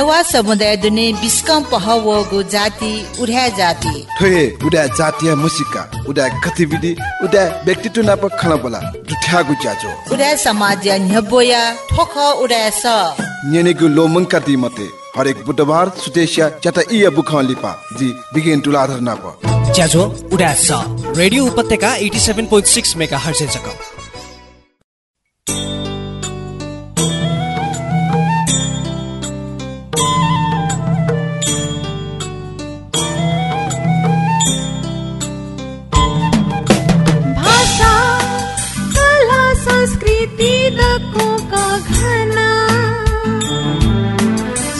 नेवा समुदाय दुने बिस्कम पहवगु जाति उड्या जाति। थोए उडा जातीय मुसिका उडा गतिविधि उडा व्यक्तित्व नाप खला बोला जुठ्यागु ज्याजो उड्या समाज न्यबोया ठोख उड्या स। नेनेगु लोमंका दी मते हरेक बुधबार सुतेशिया चटा इया बुखा लिपा जी बिगिन टु लाधर नाप। ज्याजो उडा स। रेडियो उपत्यका 87.6 मेगाहर्ज जक संस्कृति दकोका घना।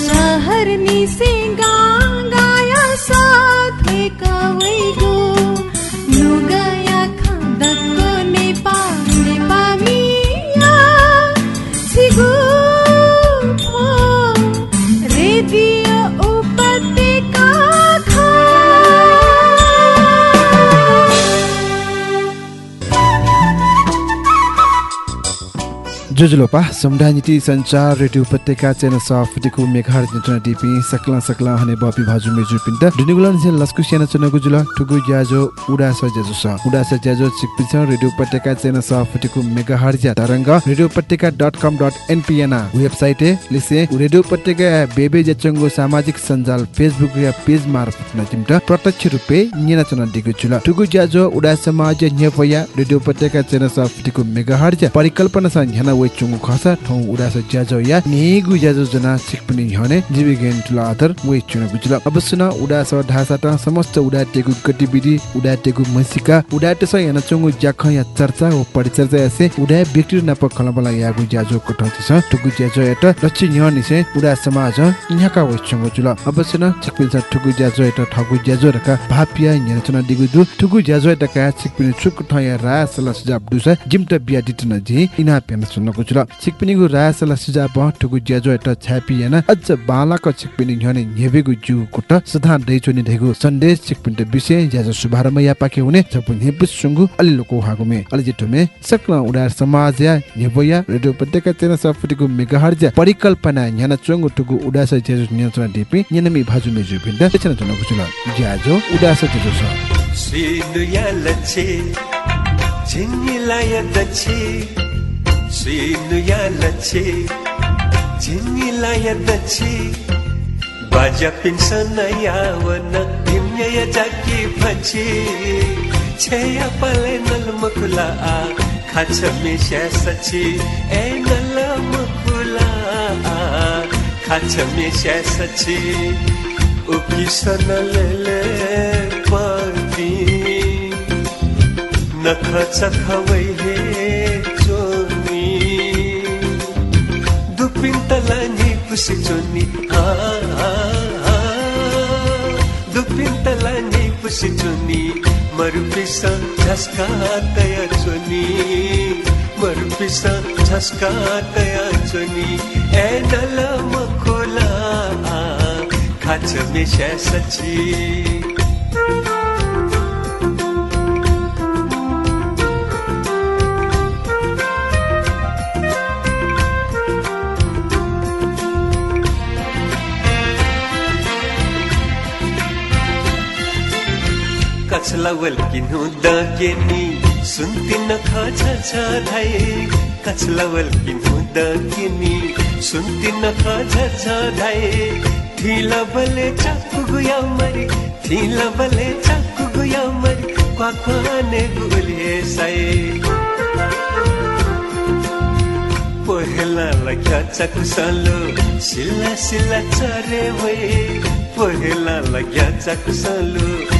शहर निसे गाया साथे कवैगो लुगाया जुजुलोपा समुदाय नीति संचार रेडियो उपत्यका चेन सफटिको मेघार जन्टना डिपी सकला सकला हने बपी भाजु मेजु पिन्ट दुनिगुलन से लस्कु सेना चनगु जुल ठुगु ज्याजो उडा स ज्याजो स उडा स ज्याजो चिकपिछ रेडियो उपत्यका चेन सफटिको मेगाहर ज्या तरंग radio Upatyaka dot com dot एनपिएना website लिसे रेडियो उपत्यका बेबे ज्याचंगो सामाजिक सञ्जाल फेसबुक या पेज मार्फत नजिमट प्रत्यक्ष रुपे निना चना दिगु जुल ठुगु ज्याजो उडा समाज न्यपया रेडियो उपत्यका चेन सफटिको मेगाहर ज्या परिकल्पना स न्याना वे चुंगु खसा ठौ उडास ज्याजो या नेगु ज्याजो जना सिकपनि हने जीवी गेन तुला आधार वे चुना गुजुल अवश्य न उडास ढासाट समस्त उडाटेगु गतिविधि उडाटेगु मसिका उडाटे स याना चुंगु ज्याख या चर्चा ओ परिचर्चा यासे उडा व्यक्ति नप खलबला यागु ज्याजो कठति छ टुगु ज्याजो एट लक्ष्य न्य निसे उडा समाज न्याका वे चुंगु जुल अवश्य न चिकपिल छ टुगु ज्याजो एट ठगु ज्याजो रका भापिया न्यचना दिगु दु टुगु ज्याजो एट का चिकपिल छुक ठया रा सला सुझाव दुस जिमट बिया दिटन जी इना पेन सुन्नको जुल चिकपिनीगु रा सला सुझाव टुगु ज्याजो एट छापी याना। अझ बालाको चिकपिनी न्यने न्येबेगु जु कुट। सदा दैचोनि धेगु सन्देश चिकपिन्ट विषय ज्याजो शुभारम्भ या पाके हुने। जपु नेबुस सुंगु अलि लोको हागुमे अलि जिटुमे सकला उडार समाज या न्यबोया रेडियो उपत्यका चेना सफटिगु मेगाहर्ज परिकल्पना न्याना चंगु टुगु उडास ज्याजो नियन्त्रण दिपि न्यनमी भाजु मेजु भिन्द। तेचना जनको जुल ज्याजो उडास ज्याजो छ। श्रीनुयालचे झिङ्गिलायदछे श्रीनुयालचे झिङ्गिलायदछे बाजा पिन्सन यावन हिम्यय जाकी भछे छेया पले नल मकुला आ खाछ मेशा सचे ए नल मकुला आ खाछ मेशा सचे उकिसन लेले पाती नख चखवै हे चोनी दुपिन तलानी पुसी चोनी आ आ, आ। दुपिन तलानी पुसी चोनी मरुपिस झस्का तया चोनी मरुपिस झस्का तया चोनी ए नल कछलावल किन्हु दकेनी सुन्ति नखा छ धाए कछलावल किन्हु दकेनी सुन्ति नखा छ धाए थिला बले चाकु गुया मरी थिला बले चाकु गुया मरी क्वाक्वाने गुले साए पहिला लग्या चाकु सालो सिला सिला चरे वए पहिला लग्या चाकु सालो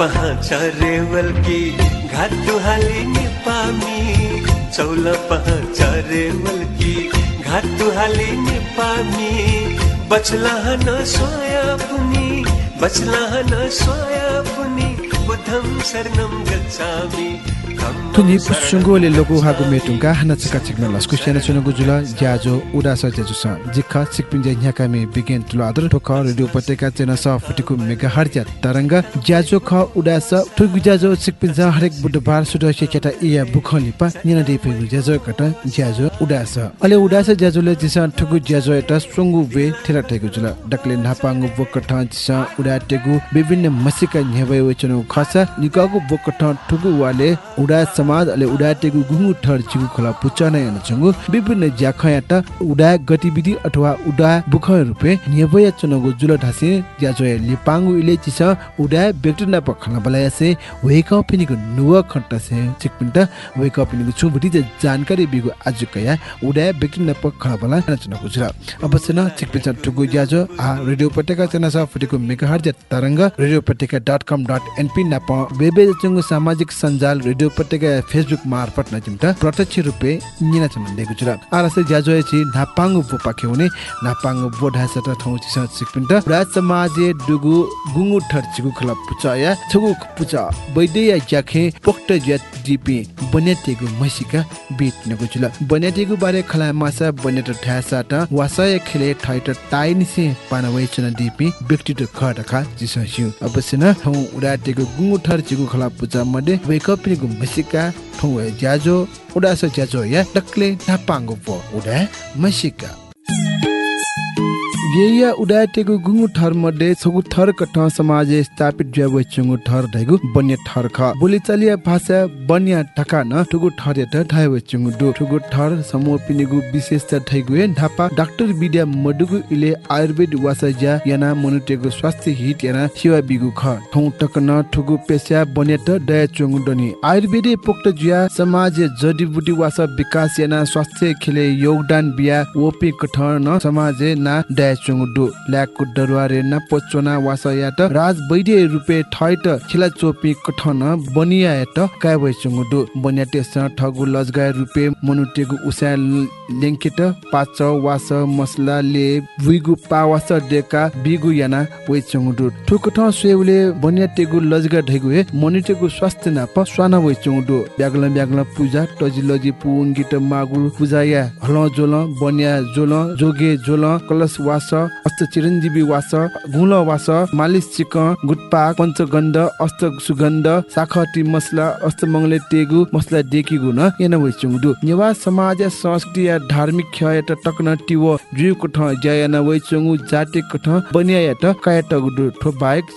पहचरेवल की घाटु हाली निपामी। चौल पहचरेवल की घाटु हाली निपामी। बचला न सोया पुनी बचला न सोया पुनी बुद्धं शरणं गच्छामि। तुनि पुसुङ्गोले लोगु हागु मेटुङ्गा हाना चका चिक्न लस्कु सेना चुनगु जुल ज्याजो उडास ज्याजु स जिखा सिकपिन जे न्याका मे बिगेन तुल आदर ठोक रेडियो पटेका चेना स फटिकु मेगा हर्ज तरंग ज्याजो ख उडास ठुगु ज्याजो सिकपिन जा हरेक बुधबार सुड सेकेटा इया बुखली पा निना दे पेगु ज्याजो कटा ज्याजो उडास अले उडास ज्याजोले जिसा ठुगु ज्याजो एटा सुंगु वे थेरा टेगु जुल डकले नापांगु बोकठ जिसा उडा टेगु विभिन्न मसिका न्हेबय वचनु खसा निकागु बोकठ ठुगु वाले उडा समाज अले उडा टेगु गुंगु ठर चिगु खला पुचना यान चंगु। विभिन्न ज्याखयाटा उडा गतिविधि अथवा उडा बुख रुपे न्हेबय चनगु जुल ढासे ज्याजो लिपांगु इले चिसा उडा व्यक्ति न पखना बलायसे वेक अप पिनिगु नुव खट्टा से। चिकपिन्ट वेक अप पिनिगु छुबुटी जे जानकारी बिगु आज कया उडा व्यक्ति न पखना बला चनगु जुल। अवश्य न चिकपिन्ट ठुगु ज्याजो आ रेडियो पटेका चना सा फुटिको मेगाहर्ज तरंग। रेडियो पटेका.com.np नाप। वेबे चंगु सामाजिक सञ्जाल रेडियो पटेका फेसबुक मार्फत न चिम्ता प्रत्यक्ष रुपे निना चमन देगु जुल आरसे छि नापांगु बो पाखेउने नापांगु बो ढासत ठौ छि चिकपिन्ट राज समाजे दुगु गुंगु ठर चिगु खला पुचाया छगु पुचा। बैदेया ज्याखे पोक्त ज्यात जिपी बनेतेगु मसिका बिट नगु जुल बनेतेगु बारे खला मासा बनेत ढासत वासय खेले ठाइट टाइनिसे पानवै चन दिपी व्यक्तित्व खडखा जिसस्यु अवश्य न ठौ उडाटेगु गुंगु ठर चिगु खला पुचा मध्ये वेकअप निगु उडा येया उडाटेको गुंगु ठर मध्ये छगु ठर कठ समाजे स्थापित ज्याव चंगु ठर धैगु बन्य ठर ख। बोलीचालिया भाषा बन्या ढका न ठुगु ठर यत ढाइव चंगु दु ठुगु ठर समूह पिनिगु विशेषता धैगु ए ढापा। डाक्टर विद्या मडुगु इले आयुर्वेद वासा ज्या याना मनुटेगु स्वास्थ्य हित याना सेवा बिगु ख। ठौ टक न ठुगु पेशा बन्यत दया चंगु दनि आयुर्वेद पोक्त ज्या समाज जडीबुटी वासा विकास याना स्वास्थ्य खेले योगदान बिया ओपी कठ न समाजे ना दया चुङडु ल्याकु दरुवारे न पोचोना वासा यात राज वैद्य रुपे ठैट खिला चोपी कठन बनिया यात काय वइ चुङडु। बन्याटे स ठगु लजगा रुपे मनुटेगु उसा लेंकेट पाच वास मसला ले विगु पावास डेका बिगु याना वइ चुङडु। ठुकठ सेउले बन्याटेगु लजगा ढैगु हे मनुटेगु स्वास्थ्य ना प स्वाना वइ चुङडु। ब्यागल ब्यागल पूजा टजिलजी पुंगिट मागु पूजा या हल जोल बन्या जोल जोगे जोल कलश वास अस्त चिरञ्जीवी वास गुल वास मालिस चिक गुटपा पञ्चगन्ध अस्त सुगन्ध साखटी मसला अस्त मंगले टेगु मसला डेकी गुन येन वइचुङदु नेवा समाज संस्कृति या धार्मिक ख्य त टक्न टिव। जुयु कठ जयन वइचुङु जाति कठ बनिया यात कायत गुदु ठो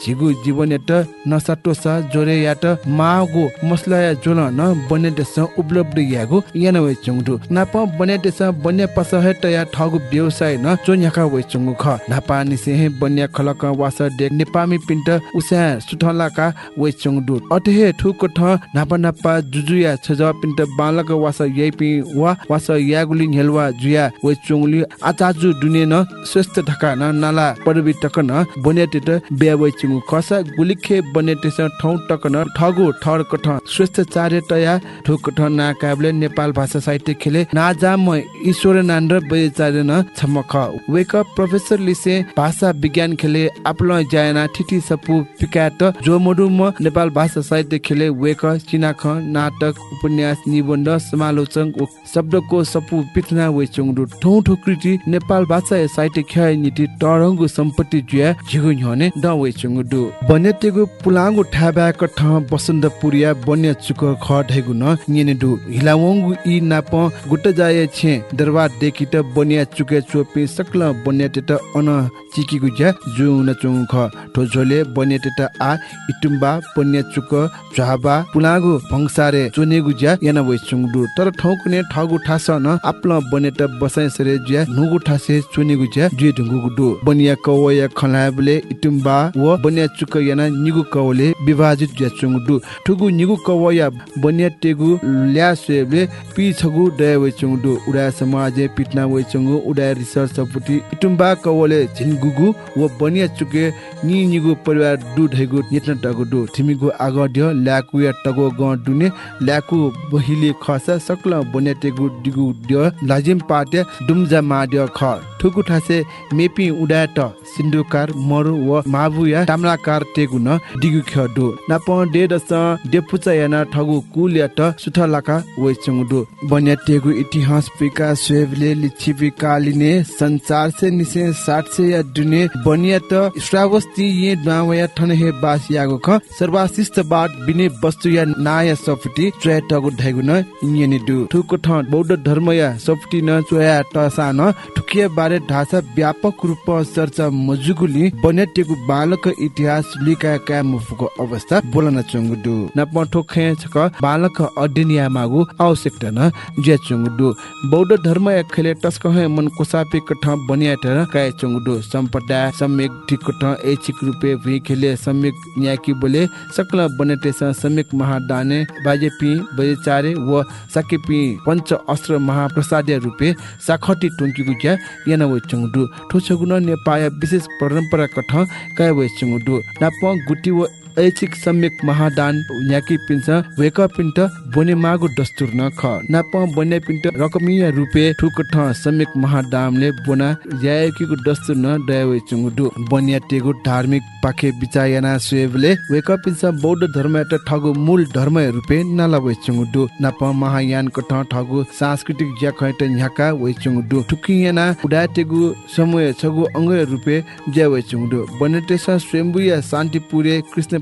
झिगु जीवन यात नसा टोसा जोरे यात मागु मसला या जोल न बने देश उपलब्ध यागु येन वइचुङदु नाप बने देश बन्या पस हेट या ठगु व्यवसाय न चोन याका वइचुङु ख नापा निसे बन्या खलक वास डेक नेपामी पिन्ट उसा सुठलाका वइचुङ दु अटेहे ठुक ठ नापा नापा जुजुया छज पिन्ट बालक वास यपि वा वास यागुली हेलवा जुया वइचुङली आचाजु दुने न स्वस्थ ढका न नाला परबि टक न बन्या टेट बे वइचुङ खस गुलिखे बन्या टेस ठौ टक न ठगु ठर कठ स्वस्थ चार्य तया ठुक ठ ना काबले नेपाल भाषा साहित्य खेले नाजा म ईश्वर नान्द्र बयचार्य न छमख। वेक अप प्रोफेसर लिसे भाषा विज्ञान खेले आपलो जायना ठिठी सपु पिकात जो मडुम नेपाल भाषा साहित्य खेले वेक चिनाख नाटक उपन्यास निबन्ध समालोचन शब्दको सपु पिथना वेचुङडु ठौ ठौ कृति नेपाल भाषा साहित्य ख्याय नीति टरङ्गु सम्पत्ति जुया झिगु ह्यने द वेचुङडु बनेतेगु पुलाङ्गु ठाबाक ठ बसन्त पुरिया बन्य चुक ख ढेगु न निनेडु। हिलावंगु इ नाप गुट जाय छे दरबार देखित बन्या चुके चोपी सकल बन्या टेट अन चिकिगु ज्या जुन चुङ ख ठोझोले बन्या टेट आ इटुम्बा बन्या चुक झाबा पुलागु भंसारे चुनेगु ज्या याना वइ चुङडु तर ठौकुने ठगु ठास न आपल बनेट बसाइ सरे ज्या नुगु ठासे चुनेगु ज्या जुइ ढुङ्गु दु बनिया कवया खलाबले इटुम्बा व बन्या चुक याना निगु कवले विभाजित ज्या चुङडु ठुगु निगु कवया बन्या टेगु ल्यासेबले पि छगु दय वइ चुङडु उडा समाज पिटना वइ उडा रिसर्च सपुटी इटुम्बा कवले झिनगुगु व बनिया चुके नि निगु परिवार दु ढैगु नेटन टगु दु थिमिगु आगड्य ल्याकु या टगो ग दुने ल्याकु बहिले खसा सक्ल बनिया टेगु दिगु ड्य लाजिम पाट्या दुमजा माड्य ख। ठुकु ठासे मेपी उडाट सिन्धुकार मरु व माबुया ताम्लाकार टेगु न दिगु ख दु नाप डे दस डेपुचा याना ठगु कुल या त सुथलाका वे चंगु बन्या टेगु इतिहास पिका स्वेवले लिचिपि कालिने संसार से निसे साठ से या दुने बनिया त श्रावस्ती ये दावया ठन हे बास यागो ख सर्वाशिष्ट बाट बिने वस्तु या नाय सफटी चय टगु ढैगु न इन्यनि दु। ठुको ठ बौद्ध धर्म या सफटी न चया टसा न ठुकिया बारे ढासा व्यापक रूप चर्चा मजुगुली बन्या टेगु बालक इतिहास लिका का मुफुको अवस्था बोलन चंगु दु। न पठो खे छक बालक अध्ययन मागु आवश्यकता न जे चंगु दु। बौद्ध धर्म या खेले टस्क हे मन कोसापे कठ बनिया टर काय चंगु दु सम्पदा सम्यक ठिक कठ एचिक रुपे भि खेले सम्यक न्याकी बोले सकल बनेटे स सम्यक महादाने बाजे पि बजे चारे व सके पि पंच अस्त्र महाप्रसाद रूपे साखटी टुंकीगु ज्या याना व चंगु दु ठोछगुन नेपाय विशेष परम्परा कठ काय व चंगु दु नाप गुटी व ऐच्छिक सम्यक महादान न्याकी पिन्छ वेक पिन्ट बोने मागु दस्तुर न ख। नाप बन्या पिन्ट रकमीय रुपे ठुक ठ सम्यक महादामले बोना यायकीको दस्तुर न दयावे चुङुडु बन्या टेगु धार्मिक पाखे बिचायना सुएबले वेक पिन्छ बौद्ध धर्म एट ठगु मूल धर्म रुपे नाला वे चुङुडु नाप महायान कठ ठगु सांस्कृतिक ज्या खैट न्याका वे चुङुडु ठुकियाना उडा टेगु समय छगु अंग रुपे ज्या वे चुङुडु बनेटेसा स्वयम्बुया शान्तिपुरे कृष्ण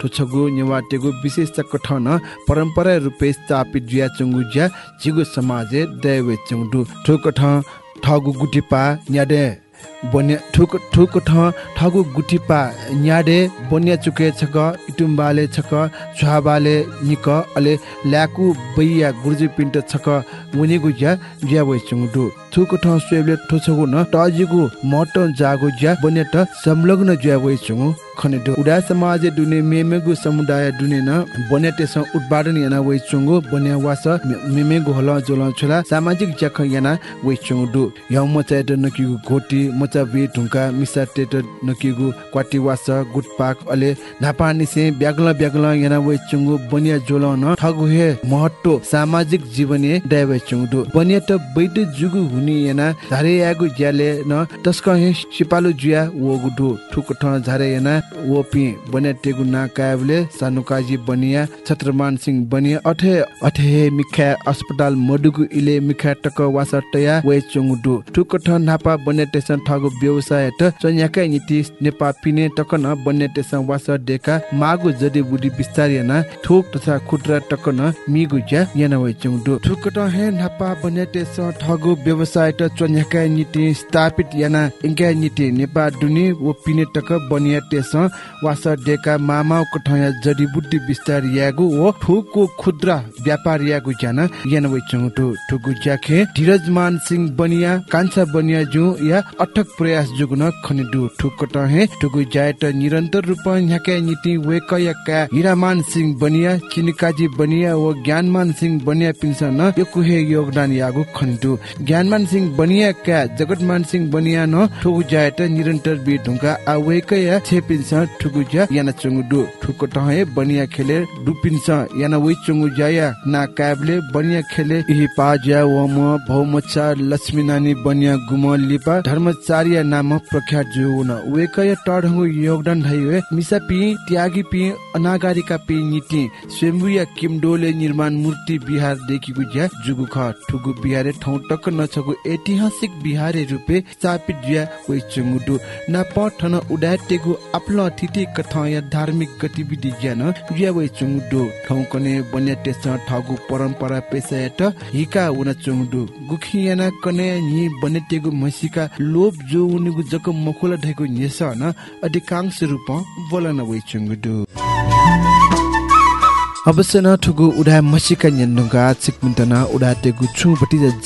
ठोछगु नेवाटेगु विशेषता कठन परम्परा रूपे स्थापित ज्या चंगु ज्या जिगु समाजे दैवे चंगडु ठोक ठ ठगु गुटिपा न्याडे। बन्या ठुक ठुक ठ ठगु गुटिपा न्याडे। बन्या चुके छक इटुम्बाले छक छुहाबाले निक अले ल्याकु बैया गुर्जु पिन्ट छक मुनिगु ज्या ज्या वे चंगडु थुक ठ स्वेबले ठोछगु न टजिगु मट जागु ज्या बन्या त संलग्न ज्या वे चंगु दु उडा समाज दुने मेमेगु समुदाय दुने न बन्या तेस उत्पादन याना वे चंगु बन्या वास मेमेगु हल जोल छोला सामाजिक जख याना वे चंगु दु यौ मचा द नकिगु घोटी मचा बे ढुंका मिसा टेट नकिगु क्वाटी वास गुटपाक अले नापा निसे ब्यागल ब्यागल याना वे चंगु बन्या जोल न ठगु हे महत्व सामाजिक जीवने दाइवे चंगु दु बन्या त बैद जुगु हुनी याना धारे यागु ज्याले न तस्क हे सिपालु जुया वगु दु ठुक ठ झारे याना वो पि बन्या टेगु ना कायबले सानुकाजी बनिया छत्रमान सिंह बनिया अठे अठे हे मिखा अस्पताल मडुगु इले मिखा टक वासा टया वे चंगु दु ठ नापा बन्या टेसन ठगु व्यवसाय त चन्याका नीति नेपा पिने टक न बन्या टेसन वासा डेका मागु जडी बुडी बिस्तार याना ठोक तथा खुद्रा टक न मिगु ज्या याना वे चंगु दु ठ हे नापा बन्या टेसन ठगु व्यवसाय त चन्याका नीति स्थापित याना इंका नीति नेपा दुनि वो पिने टक बनिया टेस वास डेका मामा कठया जडीबुटी बिस्तार यागु ओ ठुको खुद्रा व्यापार यागु ज्यान यान वे चंगटु ठुगु ज्याखे। धीरजमान सिंह बनिया कान्छा बनिया जु या अटक प्रयास जुगुन खनिदु ठुक टहे। ठुगु जायट निरन्तर रूप न्याके नीति वेक याका हिरामान सिंह बनिया चिनिकाजी बनिया व ज्ञानमान सिंह बनिया पिन्सन यकुहे योगदान यागु खनिदु ज्ञानमान सिंह बनिया का जगतमान सिंह बनिया न ठुगु जायट निरन्तर बि ढुंगा वेक या छेपिन्स ठुगु ज्या याना चंगु दु ठुक टहे बनिया खेले दुपिन्स याना वे चंगु जाया ना काबले बनिया खेले। इहि पाज्या वम भौमचा लक्ष्मी नानी बनिया गुम लिपा धर्मचार्य नाम प्रख्यात जुन वेकय टढंगु योगदान धैवे मिसा पि त्यागी पि अनागारिका पि नीति। स्वयम्बुया किमडोले निर्माण मूर्ति बिहार देखिगु ज्या। जुगु ख ठुगु बिहारे ठौ टक नछगु ऐतिहासिक बिहारे रूपे स्थापित ज्या वे चंगु दु ना पठन उडाटेगु अपल थिति कथया धार्मिक गतिविधि ज्यान ज्या वे चंगु दु ठौ कने बन्या टेस ठगु परम्परा पेसायट हिका उना दु गुखियाना कने नि बनेटेगु मसिका लो गोप जो उनीगु जक मखुला ढेको नेस न अधिकांश रूप बोलन वइ चंगुदु अवश्य न ठुगु उडा मसिका न्यन्दुगा चिकमिन्टन उडा तेगु छु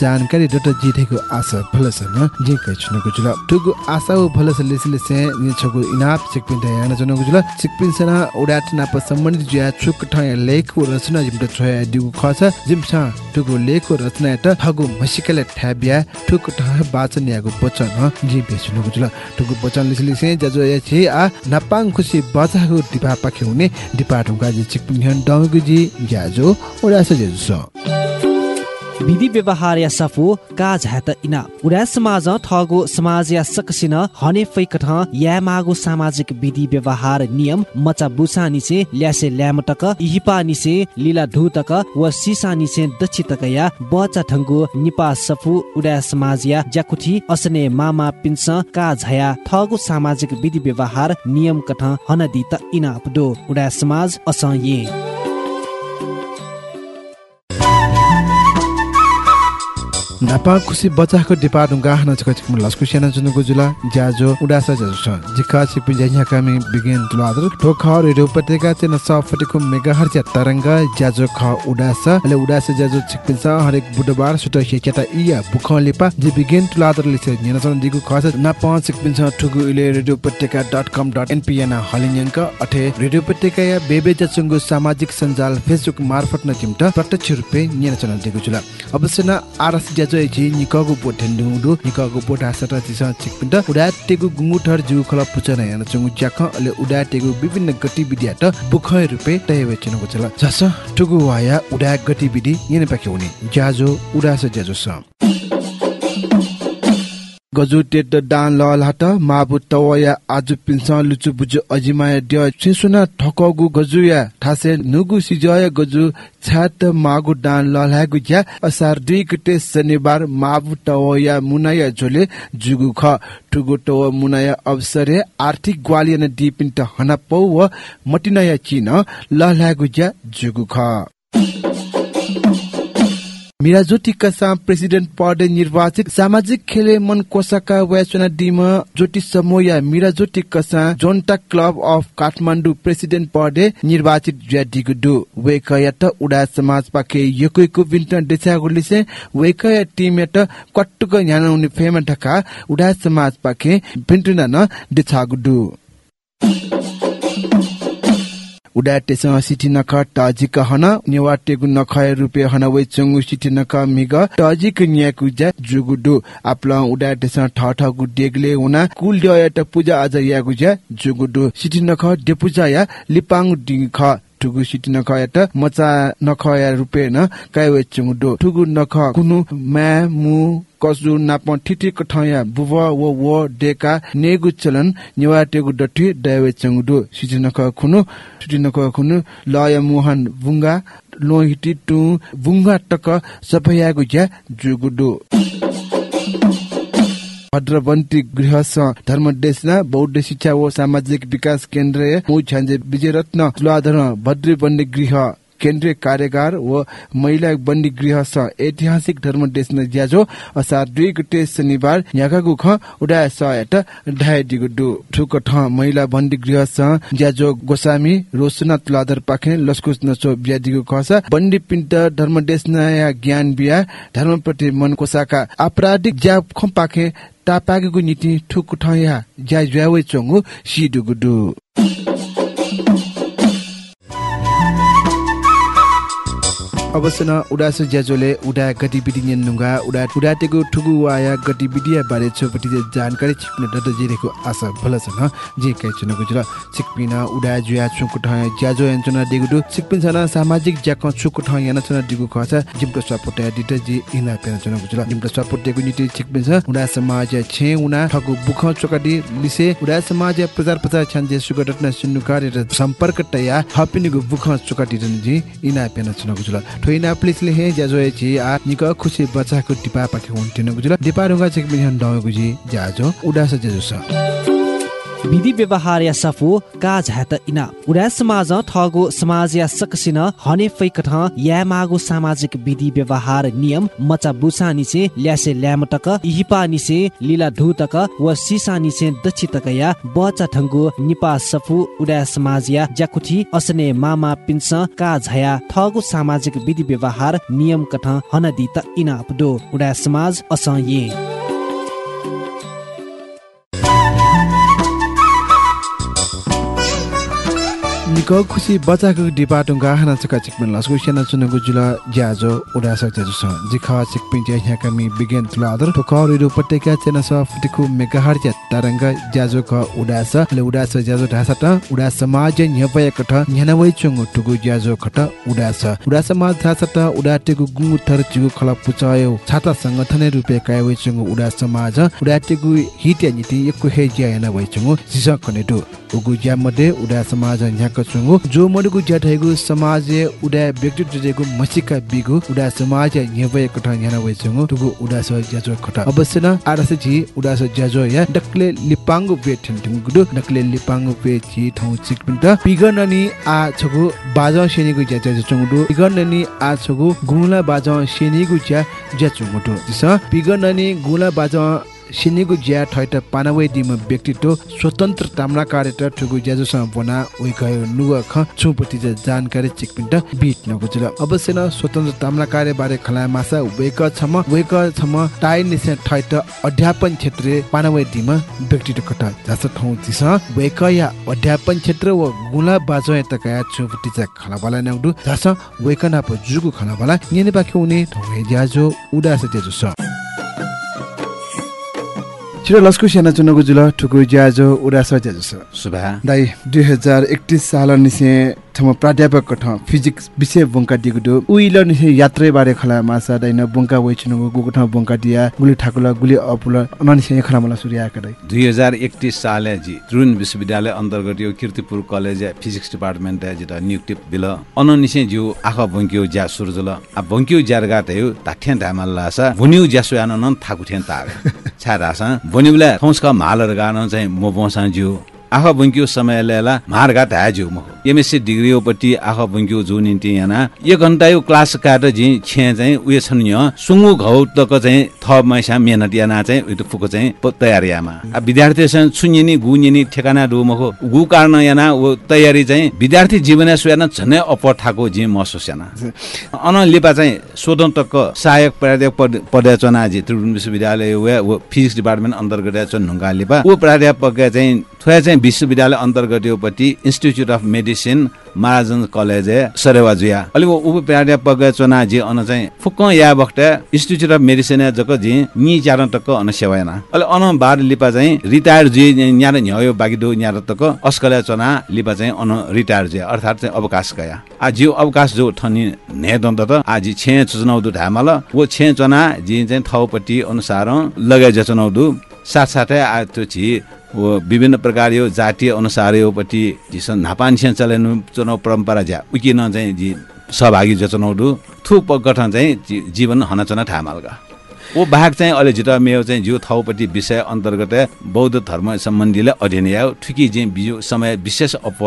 जानकारी डट जिथेको आशा भलस न जे कै छुनको जुल। ठुगु आशा उ भलस लेसिले से नि छगु इनाप चिकमिन्ट याना जनको जुल। चिकमिन सेना उडा तना प सम्बन्धित ज्या छुक ठय लेख रचना जिमट छय दिगु खस। जिमसा ठुगु लेख उ रचना त ठगु मसिकाले ठ्याब्या ठुक ठह बाचन यागु बचन जे बेचुनको जुल। ठुगु बचन लेसिले से जजो या छे आ नापाङ खुसी बचागु दिपा पाखे हुने दिपा ढुङ्गा चिकमिन हन डंगुजी ज्याजो ओडा सजेजु विधि व्यवहार या सफु का झात इना। उडा समाज ठगो समाज या सकसिन हने फैकठ या मागो सामाजिक विधि व्यवहार नियम मचा बुसा निसे ल्यासे ल्यामटक इहिपा निसे लीला ढुतक व सिसा निसे दक्षितक या बचा ठंगु निपा सफु उडा समाज या ज्याकुठी असने मामा पिन्स का झया ठगो सामाजिक विधि व्यवहार नियम कठ हनदी त इना अपडो उडा समाज अस नापा खुसी बच्चाको डिपा ढुङ्गा हाना चक चिकम लस्कु सेना जुनुको जुला ज्याजो उडासा ज्याजो छ। जिका सिपि ज्या कामी बिगिन तुलादर ठोख रेडियो पत्रिका चेन सफटिको मेगाहर्ज तरंग ज्याजो ख उडासा। ले उडासा ज्याजो चिकपिन्छ हरेक बुधबार सुट हेकेटा इया बुख लिपा। जे बिगिन तुलादर लिसे निनसन दिगु खस। नापा चिकपिन्छ ठुगु इले radio Patrika dot com dot NPN हलिन्यङ्क रेडियो पत्रिका या बेबे जचुङ्गु सामाजिक सञ्जाल फेसबुक मार्फत न चिम्ट प्रत्यक्ष रूपे नियन्त्रण दिगु जुला अवश्य न आरस ज्याजो एछि निकगु बोटेन दुदु निकगु बोट आसटा चिस चिकपिन्ट। उडा टेगु गुंगु थर जु खला पुचन यान चंगु ज्याख अले उडा टेगु विभिन्न गतिविधि त बुखय रुपे तयवे चनको चला जस टुगु वाया उडा गतिविधि यने पाके हुने। ज्याजो उडा स ज्याजो स। गजु टेट दान ल लाट माबु तवया आजु पिन्स लुचु बुजु अजिमाय ड्य छिसुना ठकगु गजु या ठासे नुगु सिजय गजु छात मागु दान ल लागु ज्या असार दुई गते शनिबार माबु तवया मुनाया झोले जुगु ख टुगु तव मुनाया अवसरे आर्थिक ग्वालियन दिपिन्ट हना पौ व मटिनाया चिन ल लागु ज्या जुगु ख मिराजोटी कसा प्रेसिडेन्ट पद निर्वाचित सामाजिक खेले मन कोसाका वैचना डिम ज्योति समोया मिराजोटी कसा Zonta club of Kathmandu president पदे निर्वाचित ज्याडिगुडु वेकया त उडा समाज पाके यकुइकु विन्ट देसा गुलिसे वेकया टिम यात कट्टुक न्यान उनि फेमा ढका उडा समाज पाके भिन्टुना न उडा टेसँग सिटी नख टाजिक हन नेवा टेगु नखय रुपे हन वइ चंगु सिटी नख टाजिक न्याकु जा जुगुडु आपला उडा टेसँग ठ ठ गु डेगले उना कुल पूजा आज यागु जा जुगुडु सिटी नख डेपुजा या ख सिटी नख यात मचा नख या रुपे न काय वइ चंगु ठुगु नख कुनु मा मु कसु नाप ठिठी कठया बुव व व डेका नेगु चलन निवा टेगु डठी दावे चंगुदु सिटी नख खुनु सिटी नख खुनु लय मोहन बुंगा लोहिटी टु बुंगा टक सपयागु ज्या जुगुदु भद्रवन्ती गृह धर्मदेशना बौद्ध शिक्षा व सामाजिक विकास केन्द्र मु छान्जे विजय रत्न तुलाधर भद्रवन्ती गृह केन्द्रीय कार्यगार व महिला बन्दी गृह स ऐतिहासिक धर्म देशन ज्याजो असार दुई गते शनिबार यागागु ख उडा सयट ढाइ दिगु ठुक ठ महिला बन्दी गृह स ज्याजो गोसामी रोसना तुलाधर पाखे लस्कुस नचो बिया दिगु ख स बन्दी पिन्ट धर्म देशन या ज्ञान बिया धर्म प्रति मन कोसाका आपराधिक ज्या खम पाखे तापागेको नीति ठुक ठया ज्या ज्यावे चंगु सिडुगुडु अवश्य न उडास ज्याजोले उडा गतिविधि नुङ्गा उडा उडाटेको ठुगु वाया गतिविधि बारे छोपटी जानकारी छिप्न डट जिरेको आशा भल छ न जे कै चुनको जुल सिकपिन उडा जुया छुकु ठ ज्याजो यन्चना दिगुडु सिकपिन छन सामाजिक ज्याक छुकु ठ याना छन दिगु खसा जिम्टो सपोर्ट डिट जी इना पेन चुनको जुल जिम्टो सपोर्ट दिगु नीति सिकपिन छ उडा समाज छे उना ठगु बुख चोकाडी लिसे उडा समाज प्रचार प्रचार छन जे सुगु डट न सुन्नु कार्य सम्पर्क तया हपिनिगु बुख चोकाडी जी इना पेन चुनको जुल ठोइना प्लिसले हे ज्याजो एछि आ निक खुसी बच्चाको टिपा पाखे हुन्थेन गुजुल दिपा रुगा चेक मिहन डगु जी ज्याजो उडास ज्याजो विधि व्यवहार या सफु का झात इना। उडा समाज ठगो समाज या सकसिन हने फैकठ या मागो सामाजिक विधि व्यवहार नियम मचा बुसा निसे ल्यासे ल्यामटक इहिपा निसे लीला ढुतक व सिसा निसे दक्षि या बचा ठंगु निपा सफु उडा समाज या ज्याकुठी असने मामा पिन्स का झया ठगो सामाजिक विधि व्यवहार नियम कठ हनदी त इना अपडो उडा समाज निको खुसी बच्चाको डिपाटुङका हाना चका चिकमेन लस्को सेना चुनको जुला ज्याजो उडासा ज्याजो छ जिखा चिकपिन ज्या ह्या कमी बिगेन तुला आदर का रेडियो पटेका चेना स फटिकु मेगाहर्ज तरंग ज्याजो क उडासा ले उडासा ज्याजो ढासा त उडा समाज न्यपय कठ न्यानवै चंगु टुगु ज्याजो खट उडासा उडा समाज ढासा त उडा टेगु गुंगु थर जिगु खला पुचायो छाता संगठन रुपे कायवै चंगु उडा समाज उडा टेगु हित्या नीति यकु हे ज्या याना वै चंगु सिसा कनेटु उगु ज्या मध्ये उडा समाज न्याक चंगु। जो मडुगु ज्या ठैगु समाज उडा व्यक्तित्व जेगु मसिका बिगु उडा समाज न्यपय कठ न्याना वै चंगु। टुगु उडा स ज्याजो खट अवश्य न आरस जी उडा स ज्याजो या डक्ले लिपांगु बे ठिन गुडु डक्ले लिपांगु बे जी ठौ चिकपिन्ट पिगन ननि आ छगु बाजा शेनिगु ज्या ज्या चंगु पिगन ननि आ छगु गुला बाजा शेनिगु ज्या ज्या चंगु दिस पिगन ननि गुला बाजा सिनिगु ज्या ठैट पानवै दिम व्यक्तित्व स्वतन्त्र ताम्रा कार्यता ठुगु ज्याजुसँग बना उइ गयो नुग ख छुपति जानकारी चिकपिन्ट बिट नगुजुल अवश्य न स्वतन्त्र ताम्रा कार्य बारे खला मासा वेक छम वेक छम टाइ निसे ठैट अध्यापन क्षेत्र पानवै दिम व्यक्तित्व कट जस ठौ दिस वेक या अध्यापन क्षेत्र व गुला बाजो त कया छुपति ज खला बाला नगदु जस वेक ना प जुगु खला बाला नेने बाके उनी ठौ ज्याजो उडास ज्याजु स छिरो लस्कु सेना चुनको जुल ठुकु ज्याजो उडास ज्याजो छ सुभा दाइ दुई हजार एकतिस साल निसे थम प्राध्यापक कठ फिजिक्स विषय बङ्का दिगुडो उइल निसे यात्रै बारे खला मासा दैन बङ्का वइछनु गुगु ठाउँ बङ्का दिया गुली ठाकुला गुली अपुला अननिसे खला मला सूर्य दाइ दुई हजार एकतिस साले जी त्रिवेणी विश्वविद्यालय अन्तर्गत यो किर्तिपुर कलेज फिजिक्स डिपार्टमेन्ट जित नियुक्ति बिल अननिसे ज्यू आख बङ्क्यो ज्या सुरजुल आ बङ्क्यो ज्यारगा तयो ताठ्यान धामल्ला सा भुनिउ ज्यासो यान नन थाकुठ्यान ताग छा रासा भुनिउला थौसका मालर गान चाहिँ मो बसा ज्यू। आख बुङ्क्यो समय लेला मारघाट हाज्यो म एमएससी डिग्री ओपट्टि आख बुङ्क्यो जो निन्ति याना। एक घन्टा यो क्लास काट जी छे चाहिँ उयो छन् य सुङ्गु घौ तक चाहिँ थ मैसा मेहनत याना चाहिँ फुको चाहिँ तयारी यामा। आ विद्यार्थी चाहिँ छुन्यनी गुन्यनी ठेकाना डु मखो गु कारण याना वो तयारी चाहिँ विद्यार्थी जीवन सुयाना झनै अप ठाको जी महसुस याना। अन लिपा चाहिँ स्वतन्त्रको सहायक प्राध्यापक पद पदयाचना जी त्रिभुवन विश्वविद्यालय वे फिजिक्स डिपार्टमेन्ट अन्तर्गत ढुङ्गा लिपा। ऊ प्राध्यापक चाहिँ थोया चाहिँ विश्वविद्यालय अन्तर्गत योपट्टि इन्स्टिच्युट अफ मेडिसिन महाराजन कलेज सरेवा जुया। अलि वो उप प्राध्यापक चना जी अन चाहिँ फुक्क या बख्त इन्स्टिच्युट अफ मेडिसिन जक जी नि चार तक अन सेवायना अलि अन बार लिपा चाहिँ रिटायर जी न्यार न्यायो बागी दो न्यार तक अस्कले चना लिपा चाहिँ अन रिटायर जी अर्थात् चाहिँ अवकाश गया। आ जिउ अवकाश जो ठनी ने दन्त त आजि छे चुनाउ धामल वो छे चना जी चाहिँ थाउपट्टि अनुसार लगाइ जचनाउ साथसाथै आ त्यो छि विभिन्न प्रकार यो जातीय अनुसार योपट्टि जिसन नापान सेन चलन चुनाव परम्परा ज्या उकिन चाहिँ जी सहभागी जो चुनाउ थु गठन चाहिँ जी- जीवन हनचना ठामालका ओ बाहेक चाहिँ अहिले जिता मेयो चाहिँ जिउ थाउपट्टि विषय अन्तर्गत बौद्ध धर्म सम्बन्धीले अध्ययन ठुकी चाहिँ बिजु समय विशेष अप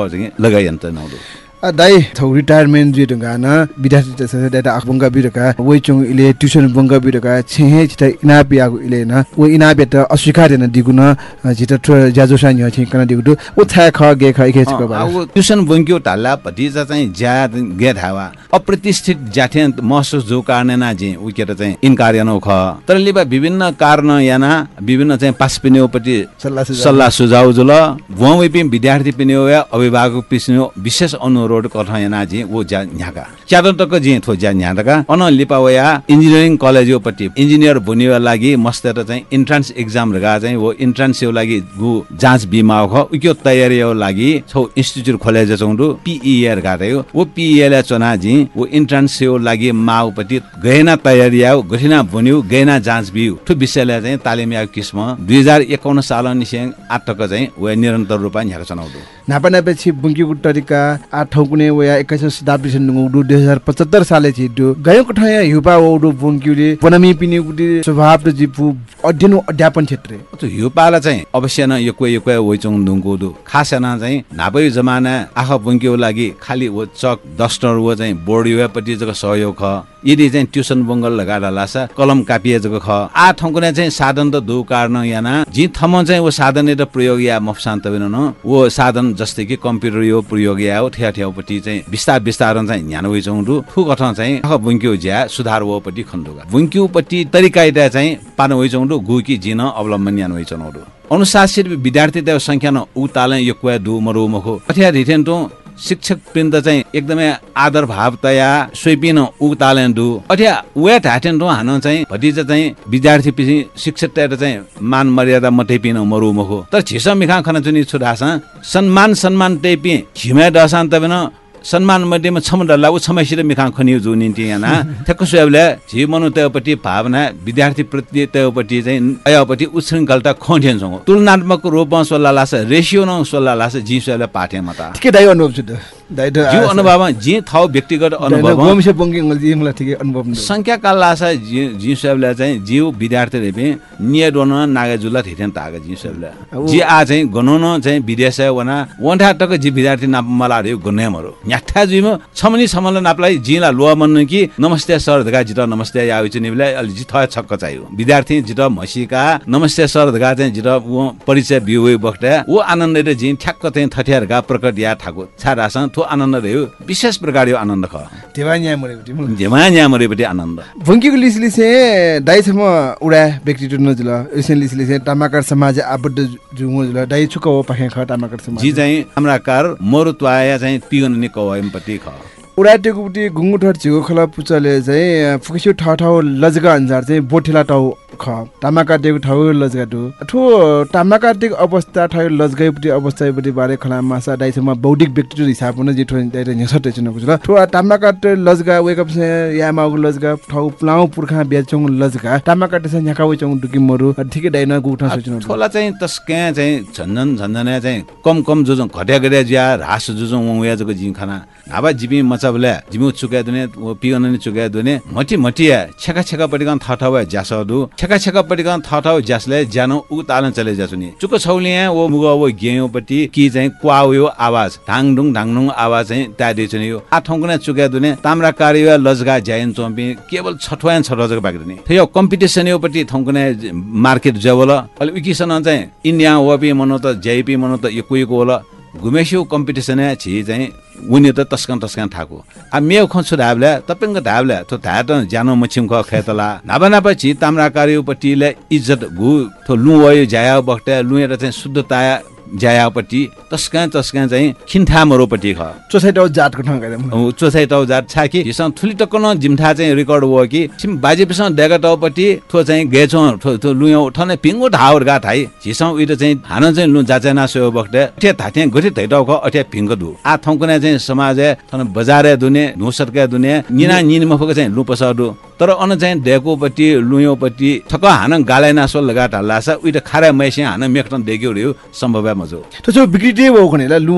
दाइ थौ रिटायरमेन्ट जे ढुङ्गा न विद्यार्थी त्यसै डाटा आख बङ्गा बिरका वइ चुङ इले ट्युसन बङ्गा बिरका छेहे छिटा इनापि आगु इले न वो इनापि त अस्वीकार न दिगु न छिटा ट्र ज्याजो सा न्य छिन कना दिगु दु छा ख गे ख इखे छको बा अब ट्युसन बङ्क्यो ढाल्ला भतिजा चाहिँ ज्या गे धावा अप्रतिष्ठित ज्याठे महसुस जो कारण ना जे उकेर चाहिँ इन्कार यानो ख। तर लिबा विभिन्न कारण याना विभिन्न चाहिँ पास सल्लाह सुझाव। सल्लाह सुझाव जुल वहाँ पनि विद्यार्थी पिने या अभिभावक पिस्ने विशेष अनुरोध कथ याना जे वो ज्या न्याका च्यादो तक जे थो ज्या न्याका अन लिपा वया इन्जिनियरिङ कलेजपट्टि इन्जिनियर बनिवा लागि मस्त चाहिँ इन्ट्रान्स एक्जाम रगा चाहिँ वो इन्ट्रान्स यो लागि गु जाँच बिमा ख उक्यो तयारी यो लागि छौ इन्स्टिच्युट खोले जचौँडु पिइएर गायो वो पिइएले चना जी वो इन्ट्रान्स यो लागि माउपट्टि गएना तयारी आयो गठिना बन्यो गएना जाँच बिउ। ठु विषयलाई चाहिँ तालिम आयो किस्म दुई हजार एकाउन्न साल निस्याङ आठ टक्क चाहिँ वे निरन्तर रूपमा यहाँ चनाउँदो नापा नापे छि बुङ्की गुटरिका आठ ठौकुने वया एक्काइसौँ शताब्दी से नुगु दुई हजार पचहत्तर साले छि दु गएको ठया युपा ओडु बोङ्क्युले बनामी पिने गुडी स्वभाव त जिपु अध्ययन अध्यापन क्षेत्र। त्यो हिउपाला चाहिँ अवश्य न यो यो वैचङ दुङको दु खास न चाहिँ नाबै जमाना आख बुङ्क्यो लागि खालि वो चक दस्टर वो चाहिँ बोर्ड युवापट्टि जग सहयोग ख। यदि चाहिँ ट्युसन बङ्गल लगाएर लासा कलम कापिए जग ख। आ ठङ्कुने चाहिँ साधन त दु कारण याना। जि थम चाहिँ वो साधन र प्रयोग या मफसान्त न वो साधन जस्तै कि कम्प्युटर यो प्रयोग या हो ठ्या ठ्याउपट्टि चाहिँ बिस्तार बिस्तार चाहिँ ध्यान दु ठुक अठ चाहिँ आख बुङ्क्यो ज्या सुधार वपट्टि खण्डुगा। तरिका चाहिँ पान वैचङ दु गुकी जिन अवलम्बन यान वैचङ दु अनुशासित विद्यार्थी त सङ्ख्या न उ यो क्वा दु मरु मखो। अथ्या रिथेन शिक्षक वृन्द चाहिँ एकदमै आदर भावतया सोइपिन उतालेन दु। अथ्या वेट हाटेन दु हान चाहिँ भतिजा चाहिँ विद्यार्थी पछि शिक्षक चाहिँ मान मर्यादा मटै पिन मरु मखो। तर छिस मिखा खन चुनि छुरास सम्मान सम्मान टेपि झिमे दशान्त सम्मान मध्येमा छम डल्ला ऊ छमैसित मिखाङ खनियो जो निन्ति याना। ठ्याक्क सुयाबले झि मनु त्यपट्टि भावना विद्यार्थी प्रति त्यपट्टि चाहिँ अयपट्टि उच्छृङ्खलता खोठेनसँग तुलनात्मक रूपमा सोल्ला लास रेसियो न सोल्ला लास झि सुयाबले पाठे मता ठिकै दाइ अनुभव छु जिउ अनुभव जे थाउ व्यक्तिगत अनुभव। मलाई मलाई काल लासा जिउ साहबले चाहिँ जिउ विद्यार्थी रे निय दोन नागा जुला थिथेन तागा जिउ साहबले जी आ चाहिँ गनोन चाहिँ विदेश वना वन्ठा टक जी विद्यार्थी नाप मला रे गनेमरो न्याठा छमनी छमल नापलाई जिला लोवा मन कि नमस्ते सर धगा जित नमस्ते या आउ निबले अलि जि थय छक्क चाहियो। विद्यार्थी जित मसिका नमस्ते सर धगा चाहिँ जित परिचय बिउ बक्टा ओ आनन्द रे जि ठ्याक्क चाहिँ थठियारका प्रकट या ठाको। छाडासँग थो आनन्द रह्यो विशेष प्रकार यो आनन्द ख। झेमा न्यामरेपट्टि आनन्द। भुङ्कीको लिस लिसे दाइसम्म उडा व्यक्तित्व नजुल इसन लिस लिसे टामाकर समाज आबद्ध जुङ जुल। दाइ छुक हो पाखे ख टामाकर समाज। जी चाहिँ हाम्रा कार मरुत्वाया चाहिँ पिगन नि कवयमपट्टि ख उडाटेको गुङ्गुठर झिगो खोला पुचले चाहिँ फुकिसु ठाउँ ठाउँ लजगा अनुसार चाहिँ बोठेला टाउ ख तामा काटेको ठाउँ लजगा टु। ठो तामा काटेको अवस्था ठाउँ लजगाइपट्टि अवस्थापट्टि बारे खला मासा दाइसम्म बौद्धिक व्यक्तित्व हिसाब न जिठो दाइले नेसटे चुनको छ ठो तामा काटे लजगा वेकअप से या मागु लजगा ठाउँ प्लाउ पुर्खा बेचौँ लजगा तामा काटे से न्याका वेचौँ डुकि मरु ठिकै दाइन गुठा सोच्नु ठोला चाहिँ तस्के चाहिँ झन्झन झन्झन चाहिँ कम कम जुजौँ घट्या घट्या ज्या रास जुजौँ उया जको जिङखाना नाभा जिबी मचाबले जिमु चुकाइ दुने पिगन नि चुकाइ दुने मटी मटिया छेका छेका पटिकन थठाउ ज्यासदु छेका छेका पटिकन थठाउ ज्यासले ज्यानो उ तालन चले जासुनि। चुक छौले ओ मुग ओ गेयोपट्टि कि चाहिँ क्वाउ यो आवाज। ढाङडुङ ढाङडुङ आवाज चाहिँ त्यादि छुनि यो आ ठौकुने चुकाइ दुने ताम्रा कार्य लजगा ज्याइन चोम्पि केवल छठवान छठजक बाकी दुने थियो कम्पिटिसन योपट्टि ठौकुने मार्केट जेवल अलि विकिसन चाहिँ इन्डिया वपि मनो त जेपी मनो त यो कुइको होला घुमेस्यौ कम्पिटिसन छि चाहिँ उनी त तस्कन तस्कन ठाको आ मेउ खन्छु धाब्ला तपेङ्ग धाब्ला तो धा त ज्यानो मछिम खेतला। नाबा नाबा छि इज्जत घु थो लु वयो जाया बक्टा लुएर चाहिँ शुद्धता ज्यायापट्टि तस्का तस्का चाहिँ खिन्ठा मरोपट्टि ख। चोसाइटाउ जातको ठाउँ चोसाइटाउ जात छ कि हिसँग ठुली टक्कन जिम्ठा चाहिँ रेकर्ड हो कि सिम बाजेपीसँग डेगाटाउपट्टि थो चाहिँ गेछौ लुयौ ठने पिङ्गो ढाउर गा थाइ हिसँग उयो चाहिँ हान चाहिँ लु जाचेना सोयो बक्टे ठे थाथे गठे थैटाउ ख अठे पिङ्ग दु आ थौकुने चाहिँ समाज थन बजारे दुने नुसरका दुने निना निन मफको चाहिँ लु पसदु तर अन चाहिँ डेकोपट्टि लुयोपट्टि ठक्क हान गालेना सो लगा ढल्लासा उयो खारा मैसे हान मेक्टन देग्यो रे सम्भव मजो। त्यो बिक्रिटे भयो खने लु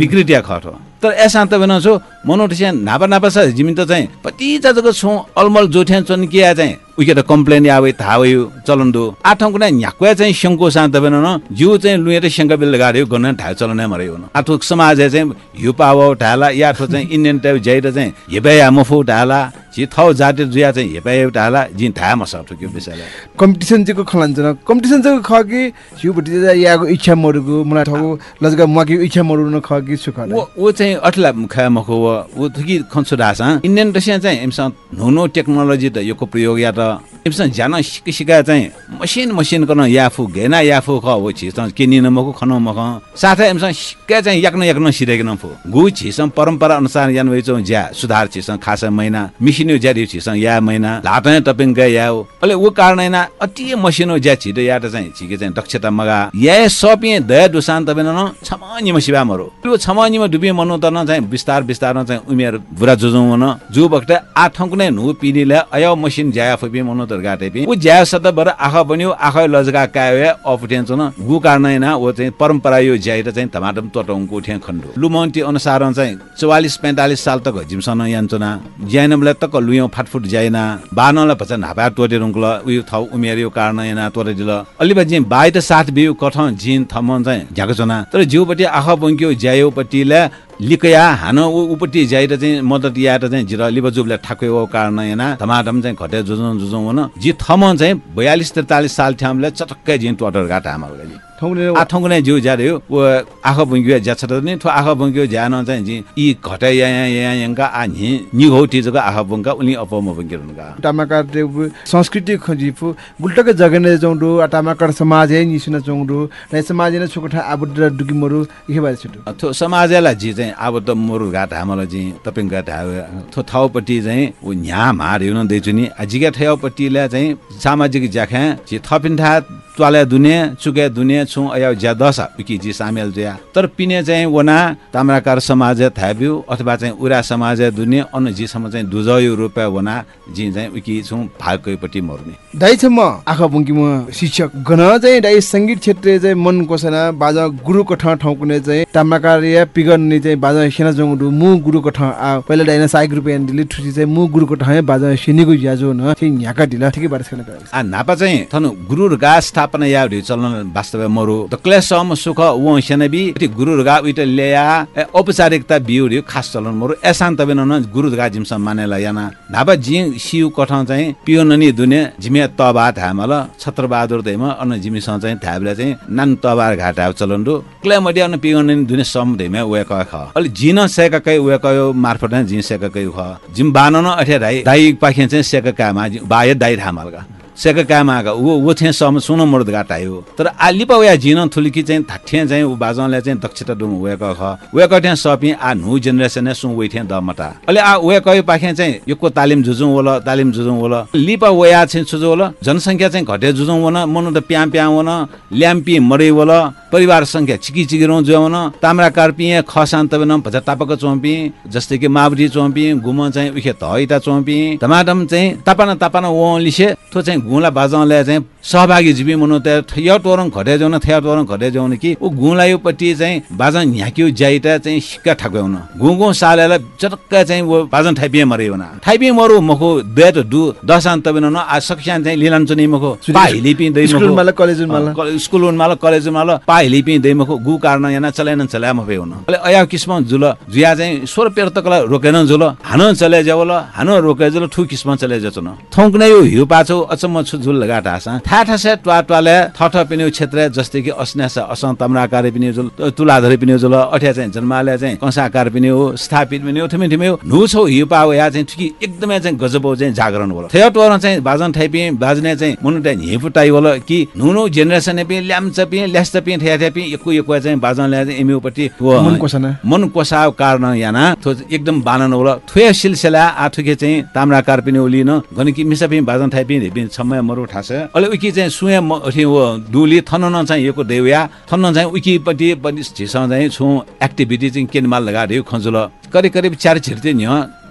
बिक्रिटिया खट तर एसान्त बेन छु मनोटिसिया नापा नापा छ जिमी त चाहिँ पति जाजको छु अलमल जोठ्या चन्किया चाहिँ उके त कम्प्लेन आवे थाहा भयो चलन दो। आठौँ कुना न्याकुया चाहिँ शङ्को शान्त बेन न जिउ चाहिँ लुएर शङ्का बिल गाड्यो गर्न ठायो चलन मर्यो न आठो समाज चाहिँ हिउ पाव ढाला या चाहिँ इन्डियन टाइप ज्याइ चाहिँ हेपाया मफो ढाला जी थौ जाति जुया चाहिँ हेपाया हाला जिन थाहा मसा ठुक्यो विषयलाई। कम्पिटिसन चाहिँ खलान्छ न कम्पिटिसन चाहिँ ख कि हिउपट्टि याको इच्छा मरुको मलाई ठाउँ लजगा मकी इच्छा मरु न ख कि सुख ऊ चाहिँ अठला मुखा मखो ऊ थुकी खन्छु डास इन्डियन रसिया चाहिँ एमसँग नो टेक्नोलोजी त यो प्रयोग या त एमसँग ज्यान सिक चाहिँ मसिन मसिन गर्न याफु घेना याफु ख हो छिस के निन मको खन मख। साथै एमसँग सिक्का चाहिँ याक्न याक्न सिरेको फु। गु छिसम परम्परा अनुसार यान वेचौ ज्या सुधार छिसङ खासा महिना मिसिनो ज्या छिसङ या महिना लाटै टपिङ गए या हो अहिले ऊ कारण अति मसिनो ज्या छिटो या त चाहिँ छिके चाहिँ दक्षता मगा। या सपिए दया दुशान्त बेन न छमानीमा मरो। त्यो छमानीमा डुबी मनु त न चाहिँ बिस्तार बिस्तारमा चाहिँ उमेर बुढा जुजौ न जु बक्ट आठौँ कुनै नु पिँढीलाई अय मसिन ज्या फुपी मनु त टोटर गाटे पि। उ ज्या सत बर आख बन्यो आख लजगा कावे अपुठ्यान चन गु कारण ओ चाहिँ परम्परा यो ज्याइट चाहिँ धमाटम टोटङको उठ्या खण्डो। लुमन्टी अनुसार चाहिँ 44 45 साल तक जिमसन यान्चना। ज्यानमले तक लुयो फाटफुट ज्याइना बानला भचन हापा टोटे रुङ्कल उयो थौ उमेर यो कारण टोटे दिल अलिबा बाइ त साथ बिउ कठ जिन थमन चाहिँ झ्याको चना तर जिउपट्टि आख बङ्क्यो ज्यायोपट्टिले लिकया हान ऊ उपट्टि ज्याएर चाहिँ मद्दत याएर चाहिँ जिर लिबजुबले ठाक्यो ओ कारण याना धमाधम चाहिँ घटे जुजौँ जुजौँ हुन। जि थम चाहिँ बयालिस त्रितालिस साल ठ्यामले चटक्कै जिन टोटर गाटा हाम्रो गाली ठाउँले आ ठङ्गुने जिउ ज्यारे हो। ऊ आँखा बुङ्ग्यो ज्या छ नि। ठो आँखा बुङ्ग्यो ज्यान चाहिँ जि। यी घटे या या या यङ्का आ नि निघौ टिजको आँखा बुङ्का उनी अपम बुङ्ग्यो रुङ्का टामाकार ते उ संस्कृति खजिफु गुल्टक जगने जौंडु टामाकार समाज है निसुना जौंडु नै समाज ने छोकठा मरु बारे छुटु। थो समाजलाई जी चाहिँ अब त मोरु चाहिँ तपिङ थो थाउपट्टि चाहिँ हार हिउन दैछु नि। जिगा ठयाउपट्टिलाई चाहिँ सामाजिक ज्याखा जे त्वाले दुने चुके दुने छु अया ज्या दस उकी जी सामेल ज्या। तर पिने चाहिँ वना ताम्राकार समाज थाब्यु अथवा चाहिँ उरा समाज दुने अन्न जीसम्म चाहिँ दुजयो रुपियाँ वना जी चाहिँ उकी छु भागकैपट्टि मर्ने। दाइ छ म आँखा बुङ्की म शिक्षक गन चाहिँ दाइ सङ्गीत क्षेत्र चाहिँ मन कोसना बाजा गुरु कठ ठाउँ कुने चाहिँ टामाकार या पिगन नि चाहिँ बाजा सेना जौंडु मु गुरु कठ आ पहिला दाइना साइक रुपियाँ दिले ठुसी चाहिँ मु गुरु कठ है बाजा सेनीको याजो न चाहिँ न्याका दिला ठिकै बारे छैन आ नापा चाहिँ थनु गुरु गा स्थापना या चलन वास्तव मरु। त क्लेशम सुख व सेनबी। ति गुरु गा उइट ल्याया ए, औपचारिकता बिउ रि खास चलन मरु। एशान्त बेन न गुरु गा जिम सम्मानेला याना। नापा जि सिउ कठ चाहिँ पियोननी दुने जिमे तबा थामल छत्रबहादुर दैम अन जिमिस चाहिँ थाबले चाहिँ नान तबार घाट चलन रु। क्ले मडिया न पियोननी दुने सम दैमे वे क ख। अलि जिन सेका कै वे कयो मार्फत जिन सेका कै ख। जिम बान न अठे राई दाई पाखे चाहिँ सेका कामा बाय दाई थामलगा सेका कामागा ऊ ऊ थिए सम सुन मर्द तर आलिपा उया जिन थुलिकी चाहिँ थाठ्या चाहिँ ऊ बाजनले चाहिँ दक्षता डुम वेक ख। वेक ठ्या सपि आ नु जेनेरेसन सु वे थिए दमटा अले आ कयो पाखे चाहिँ योको तालिम जुजु वला तालिम जुजु वला लिपा वया चाहिँ छुजु वला जनसङ्ख्या चाहिँ घटे जुजु वना मनु त प्याम प्याम वना ल्याम्पी मरे वला परिवार संख्या चिकी चिकी रौ जुवन ताम्रा कार्पी खसान्त बेन भजा तापक चोम्पी जस्तै कि मावटी चोम्पी गुम चाहिँ उखे धैता चोम्पी टमाटम चाहिँ तापाना तापाना वो लिसे थो चाहिँ गुला बाजाले चाहिँ सहभागी जीवी मनु त थ्या टोरङ घटे जाउन थ्या टोरङ घटे जाउन कि ऊ गुलायोपट्टि चाहिँ बाजा न्याक्यो ज्याइटा चाहिँ सिक्का ठगाउन गुगु सालेलाई चटक्क चाहिँ वो बाजन थाइपिए मरे न थाइपिए मरु मखो देट दु दशान्त बेन न आ सक्स्यान चाहिँ लिलाञ्चनी मखो पा हिलिपि दै स्कुल मखो। माला कलेज माला कल- स्कुल उन्माल कलेज उन्माल पा हिलिपि दैमखो गु कारण याना चलाएन चलाए म हुन। अले अया किस्म जुल जुया चाहिँ सोह्र पेर तकला रोकेन जुल हानो चले जावल हानो रोके जुल ठु किस्म चले जचो न थौक नै यो हिउ पाछौ अचम्म छु जुल लगाटा आसा ठा ठा से ट्वा ट्वाले ठ ठ पिने क्षेत्र जस्तै कि अस्न्यास असं तम्राकार पिने जुल तुलाधरी पिने जुल अठ्या चाहिँ जन्माले चाहिँ कंसाकार पिने हो स्थापित पिने हो ठिमे ठिमे हो नु छौ हिउ पाओ या चाहिँ ठुकी एकदमै चाहिँ गजब चाहिँ जागरण होला थेट टोर चाहिँ बाजन थाइपि बाजने चाहिँ मुनुटा हिफुटाइ होला कि नुनु जेनेरेसन पि ल्याम्च पि ल्यास्त पि ठ्या ठ्या पि एकु एकु चाहिँ बाजन ल्या चाहिँ एमिउपट्टि वो मन कोसना। मन कोसाव कारण याना थो एकदम बानन होला थुए सिलसिला आठुके चाहिँ ताम्राकार पनि उलिन गनिकी मिसा पनि बाजन पनि समय मरु ठास। अले उकी चाहिँ सुए म दुली थनन चाहिँ योको देउया थनन चाहिँ उकीपट्टि पनि झिसँग चाहिँ छु एक्टिभिटी चाहिँ केनमाल लगाएर खन्जुल। करिब करिब चार छिर्ते नि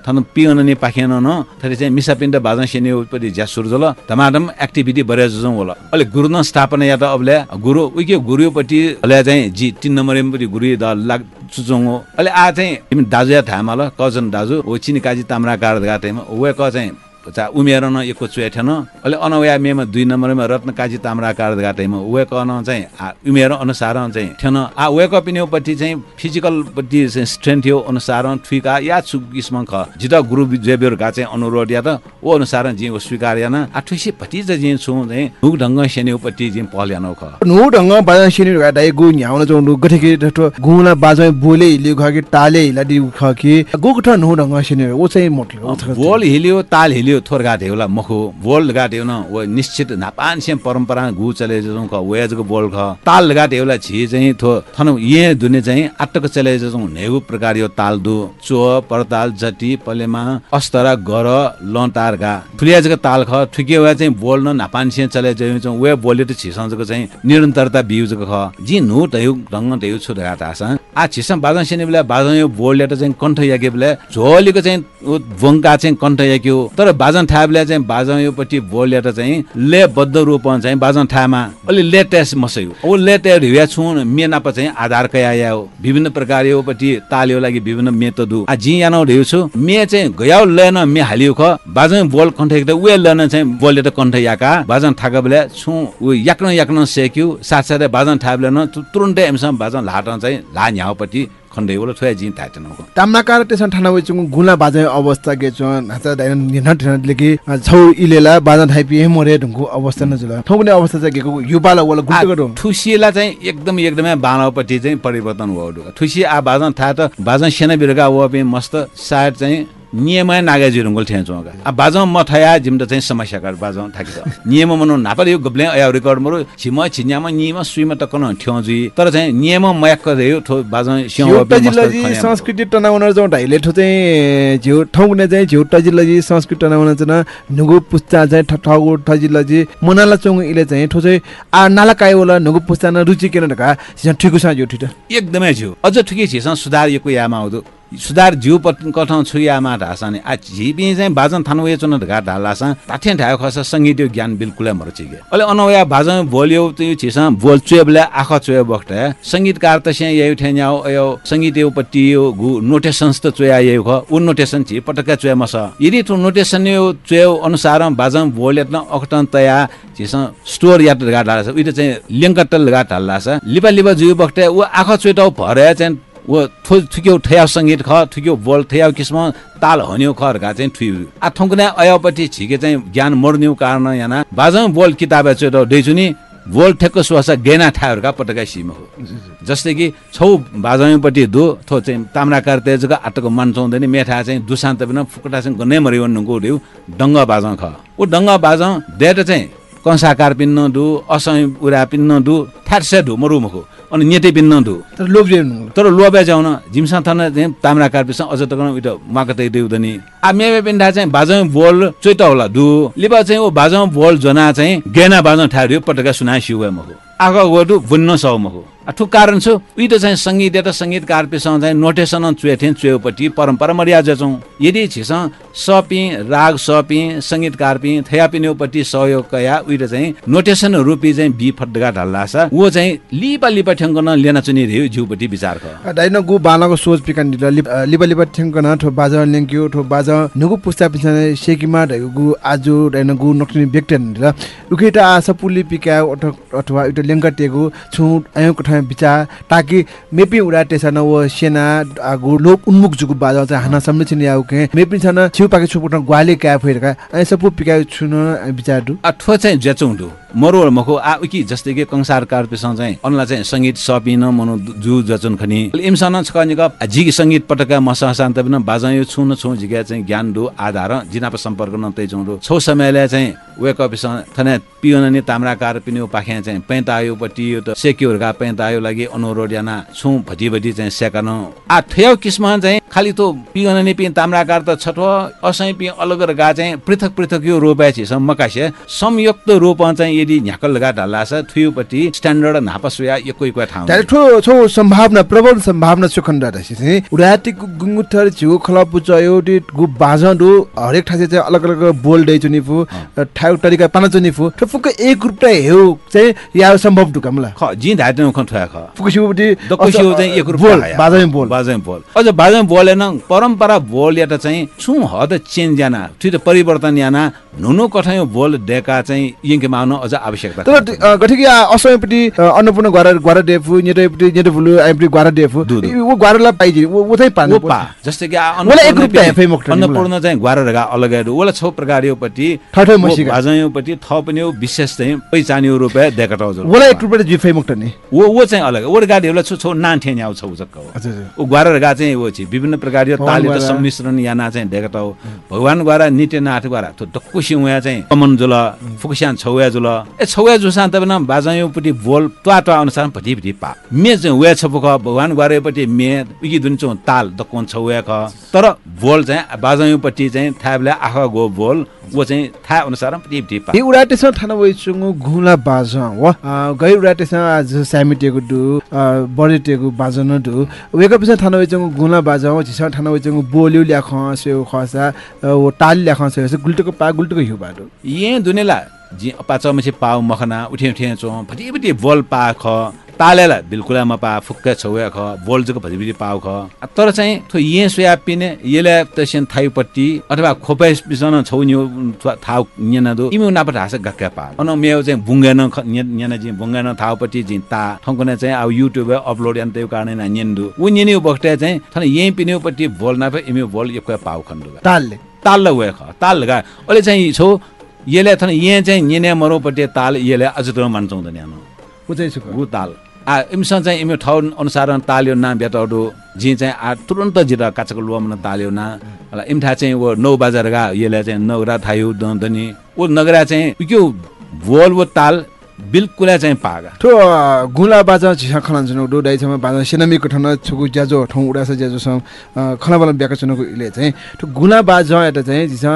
थन पिउन नि पाखेन न थरी चाहिँ मिसापिण्ड बाजा सेने उपरि ज्या सुर्जल टमाटम एक्टिभिटी बढे जुजौँ होला। अहिले गुरु न स्थापना या त अबले गुरु उके गुरुपट्टि अले चाहिँ जी तिन नम्बरपट्टि गुरु द लाग चुचौँ हो। अहिले आ चाहिँ दाजु या थाहा ल कजन दाजु ओ चिनी काजी ताम्रा कार गाटेमा वे क चाहिँ चा उमेर न एको चुएठेन अहिले अनवया मेमा दुई नम्बरमा रत्न काजी ताम्रा कार गाटेमा वेक अन चाहिँ उमेर अनुसार चाहिँ ठेन आ वेक पिनेपट्टि चाहिँ फिजिकलपट्टि स्ट्रेन्थ थियो अनुसार ठुका या छु किस्म ख जित गुरु जेबेर गा चाहिँ अनुरोध या त ओ अनुसार जी ओ स्वीकार याना। आ ठुसी पट्टि चाहिँ जी छु चाहिँ हुक ढङ्ग सेनेपट्टि जी पहल्यानो ख नु ढङ्ग बाजा सिनि गा दाइ गु न्याउन जौंडु गठेके ठो गुला बाजा बोले हिले खके ताले हिला दि खके गु गठ नु ढङ्ग सिनि ओ चाहिँ मोटले। बोल हिलियो ताल हिलियो थोर गाटे होला मखो बोल गाटे न वो निश्चित नापान से परम्परा गु चले जौँ ख वेजको बोल ख। ताल गाटे होला छि चाहिँ थो थन ये दुने चाहिँ आटक चले जौँ नेगु प्रकार यो ताल दु। चो परताल जति पलेमा अस्तरा गर लन्टार गा। फुलियाजको ताल ख ठुके वा चाहिँ बोल न नापान से चले जौँ चाहिँ वे बोले त छिसंजको चाहिँ निरन्तरता बिउजको ख। जी नु तयु ढङ्ग तयु छु गाटा आसा आ छिसम बाजन सेने बेला बाजन यो त चाहिँ कण्ठ याके बेला झोलीको चाहिँ भोङ्का चाहिँ कण्ठ याक्यो तर बाजन ठा बेला चाहिँ बाजन योपट्टि बोलले त चाहिँ ले बद्ध रूपमा चाहिँ बाजन ठामा अलि लेटेस्ट मसयु। ओ लेटे रिया छुन मेनाप चाहिँ आधार कया हो। विभिन्न प्रकार योपट्टि तालियो लागि विभिन्न मेतदु आ जी यानो छु। मे चाहिँ गयाउ लेन मे हालियो ख। बाजन बोल कण्ठ याक्दा उए लेन चाहिँ बोलले त कण्ठ याका। बाजन ठाका बेला छु उ याक्न याक्न सेक्यु। साथसाथै बाजन ठा बेला तुरुन्तै एमसम बाजन लाटन चाहिँ ला न्याउपट्टि खण्डै बोल थोया जी थाटेन ताम्नाकार तेसन ठाना वे चुङ गुला बाजे अवस्था के चुन हाता दाइन निना ठना लेकि छौ इलेला बाजा थाइपि हे मोरे ढुङ्गु अवस्था न जुल पनि अवस्था चाहिँ गेको युपाला वाला गुल्टे गडो ठुसिएला चाहिँ एकदम एकदमै बानवपट्टि चाहिँ परिवर्तन भयो ठुसी आ बाजन थाहा त बाजन सेना बिरुगा वपे मस्त सायद चाहिँ नियमय नागाजी रुङ्गोल ठ्याउँछु आ बाजम म थया जिम त चाहिँ समस्या बाजम थाकिछ नियम मनो नापर यो गब्ले अया रेकर्ड मरो छिम छिन्यामा नियम सुइमा त कन ठ्याउँछु। तर चाहिँ नियम मयाक रह्यो ठो बाजम स्याउ संस्कृति टनाउन जाउँ ढाइले ठो चाहिँ झ्यौ ठाउँने चाहिँ झ्यौटा जिल्लाजी संस्कृति टनाउन चाहिँ नुगु पुस्ता चाहिँ ठगु ठ जिल्लाजी मनाला चोङ इले चाहिँ ठो चाहिँ आ नाला कायोला नुगु पुस्ता न रुचि केन ढका ठिकु सा जो ठिटा। एकदमै छु अझ ठुकी छिस सुधार यो यामा आउँदो। सुधार जिउ कठाउँ छु यामा ढासाने आ झिपी चाहिँ बाजन थानु ये चुन ढका ढालासा ताठे ढायो खस सङ्गीत यो ज्ञान बिल्कुलै मरचिगे अहिले अनवया बाजन बोल्यो त्यो छिस बोल चुएबले आँखा चुए बख्ट सङ्गीतकार त से यही ठेन्याउ यो सङ्गीत यो पट्टि यो गु नोटेसन्स त चुया यही ख उ नोटेसन छि पटक्क चुए मस। यदि त्यो नोटेसन यो चुयो अनुसार बाजन बोल यत्न अखटन तया छिस स्टोर यात ढका ढालासा उयो चाहिँ लिङ्कटल ढका ढालासा लिपा लिपा जुयो बख्ट उ आँखा चुएटाउ भरे चाहिँ वो थो थुक्यो ठयाउ सङ्गीत ख थुक्यो बोल ठयाउ किसिम ताल हन्यो खरका चाहिँ ठुयो आ ठुङ्कुने अयापट्टि छिके चाहिँ ज्ञान मर्न्यौ कारण याना। बाजम बोल किताब चाहिँ डेजुनी बोल ठेक्को सुवास गेना ठाहरूका पटका सिम हो। जस्तै कि छौ बाजामीपट्टि दो थो चाहिँ ताम्राकार तेजका आटको मान चाउँदैन मेठा चाहिँ दुशान्त बिना फुकटा चाहिँ गन्ने मरिवन नुको ड्यु डङ्ग बाजा ख। ऊ डङ्ग बाजा देट चाहिँ कंसाकार पिन्न दु असय उरा पिन्न दु ठ्याट्से ढु मरुमुखो अनि नेटे पिन्न दु तर लोब्जे तर लोबे जाउन झिमसा थन ताम्रा कार्पिस अझ त उयो माकतै देउदनी आ मेवे पिन्डा चाहिँ बाजौ बोल चोइटा होला दु लिबा चाहिँ ओ बाजौ बोल जना चाहिँ गेना बाजौ ठाड्यो पटका सुना सिउ मको। आगा गोटु बुन्न सौ मको। ठुक कारण छु उही त चाहिँ सङ्गीत त सङ्गीत कार्पेसँग चाहिँ नोटेसन चुएथे चुएपट्टि परम्परा मर्यादा छौँ। यदि छिस सपी राग सपी सङ्गीत कार्पी थया पिनेपट्टि सहयोग कया उही त चाहिँ नोटेसन रूपी चाहिँ बी फटगा ढल्ला छ। ऊ चाहिँ लिपा लिपा ठ्याङ्कन लेना चुनि रह्यो जिउपट्टि विचार ख। दाइन गु बालाको सोच पिकान दिला। लिबा लिबा ठेङ्कन ठो बाजा ल्याङ्क्यो ठो बाजा। नुगु पुस्ता पिछा सेकिमा ढाइको गु आजु दाइन गु नक्टिने व्यक्ति दिला। उखेटा आशा पुली पिका अथवा एउटा ल्याङ्कटेको छु आयो कठा विचार ताकि मेपी उडा टेसन व सेना आगु लोक उन्मुख जुगु बाजा चाहिँ हाना संरक्षण याउ के। मेपी छन पाके छुपुट ग्वाले क्या फेरका ऐ सपु पिका छुन विचार दु अठो चाहिँ जेचौँडु मरो मखो आ उकि जस्तै कि कंसार कार्पेसँग चाहिँ अनला चाहिँ सङ्गीत सपिन मनो जु जचुन खनि इमसन छ निक झिक सङ्गीत पटका मसा शान्त बिन बाजायो छु न छु झिका चाहिँ ज्ञान दु आधार जिनाप सम्पर्क न तै चौँडो छौ समयले चाहिँ वेक अफिसँग थने पियोन नि ताम्राकार पिन्यो पाखे चाहिँ पैँतायो पट्टि यो त सेक्योहरूका पैँतायो लागि अनुरोध याना छु भटी भटी चाहिँ सेकन आ ठेउ किस्म चाहिँ खालि तो पियोन नि पिन ताम्राकार त छठो असै पि अलग गा चाहिँ पृथक पृथक यो रोपा छ मकासे संयुक्त रूपमा चाहिँ यदि झ्याकल लगा ढल्ला छ थुयोपट्टि स्ट्यान्डर्ड नापसुया एकै एकै ठाउँ त्याले ठो छौ सम्भावना प्रबल सम्भावना सुखण्ड रहेछ उडाटी गुङ्गुथर झिउ खला पुचयो डी गु बाजा दु हरेक ठासे चाहिँ अलग अलग बोल दै चुनि फु ठाउ तरिका पाना चुनि फु ठुक एक रुपटा हेउ चाहिँ या सम्भव दु कमला ख जी धाइते ख। ठुया ख फुकुसिउटी दक्कसिउ चाहिँ एक बोल रुपियाँ बाजामै बोल। बाजामै बोल। अझ बाजामै बोलेन परम्परा बोल या त चाहिँ छु हद चेन्ज याना ठिक परिवर्तन याना नुनु कठायो बोल डेका चाहिँ यिङ्के माउन अझ आवश्यकता तर गठिक असमयपट्टि अन्नपूर्ण ग्वारा ग्वारा डेफु नेटपट्टि नेट फुलु आइपट्टि ग्वारा डेफु। वो ग्वारालाई पाइजी वो चाहिँ पानी ओपा जस्तै कि मलाई एक अन्नपूर्ण रुपियाँ पनि- फै मोक्टनी अन्नपूर्ण चाहिँ ग्वारा रगा अलगै ओला छौ प्रकार योपट्टि ठठै मसिका। भाजयोपट्टि थ पनि हो विशेष चाहिँ पहिचान्यो रुपियाँ देखाटाउ वला एक रुपियाँ जिफै मुक्त नि। वो वो चाहिँ अलग। ओर गाडीहरूलाई छु छौ नान्ठे न्याउ छौ जक्क हो। हजुर हजुर। ऊ ग्वारा गा चाहिँ वो चाहिँ विभिन्न प्रकार यो हो, ताले त। सम्मिश्रण याना चाहिँ देखाटाउ भगवान गरा निटे नाथ गरा तो डक्कुसी उया चाहिँ कमन जुल फुकस्यान छौया जुल। ए छौया जुसा त न बाजायोपट्टि बोल त्वा त्वा अनुसार भटी भटी पा। मे चाहिँ उया छपुक भगवान गरेपट्टि मे उकी दुन चौ ताल दक्कोन छौया ख। तर बोल चाहिँ बाजायोपट्टि चाहिँ थाबले आँखा गो बोल वो चाहिँ थाहा अनुसार भटी भटी पा। वइचुङु घुला बाज व गै उडाटेसँग आज सामिटेको दु बढेटेको बाज न दु वेका पिछा थाना वइचुङु घुला बाज व झिसा थाना वइचुङु बोल्यु ल्याख सेउ खसा ओ टाल ल्याख सेउ गुल्टको पा गुल्टको हिउ बाटो। ये दुनेला जी अपा चमसे पाउ मखना उठे उठे चो बोल पा ख तालेला बिल्कुलमा पा फुक्क छौया ख बोल जको फटी फटी पाउ ख। तर चाहिँ थो ये सोया पिने येले तसेन थाइपट्टि अथवा खोपै बिसन छौन्यो थाउ न्यना दो। इमु नापट हास गक्का पा अन मेउ चाहिँ बुङ्गेन न्यना जी बुङ्गेन थाउपट्टि जी ता। ठंकने चाहिँ अब युट्युब अपलोड यान त्यो कारण ना न्यन्दु उ न्यनिउ बक्टे चाहिँ थन यही पिनेपट्टि बोल नाप इमु बोल एक पाउ खण्डु तालले। ताल वे ख ताल लगा अहिले चाहिँ छौ यसले थन यहाँ चाहिँ निने मरोपट्टि ताल यसले अझ त मान्छौँ त न्यानो उचाइ सुक ऊ ताल। आ इमसँग चाहिँ इमे ठाउँ अनुसार ताल्यो ना भेटहरू जी चाहिँ आ तुरन्त जिरा काचको लुवामा ताल्यो ना। इम्ठा चाहिँ वो नौ बजार गा यसले चाहिँ नगरा थायो दनी ऊ नगरा चाहिँ त्यो भोल वो ताल बिल्कुलै चाहिँ पागा। ठो गुला बाजा झिसा खलान जुन डो छमा बाजा सिनामी कठन छुगु ज्याजो ठौ उडास ज्याजो सम बला ब्याक चुनको इले चाहिँ। ठो गुला बाजा एटा चाहिँ झिसा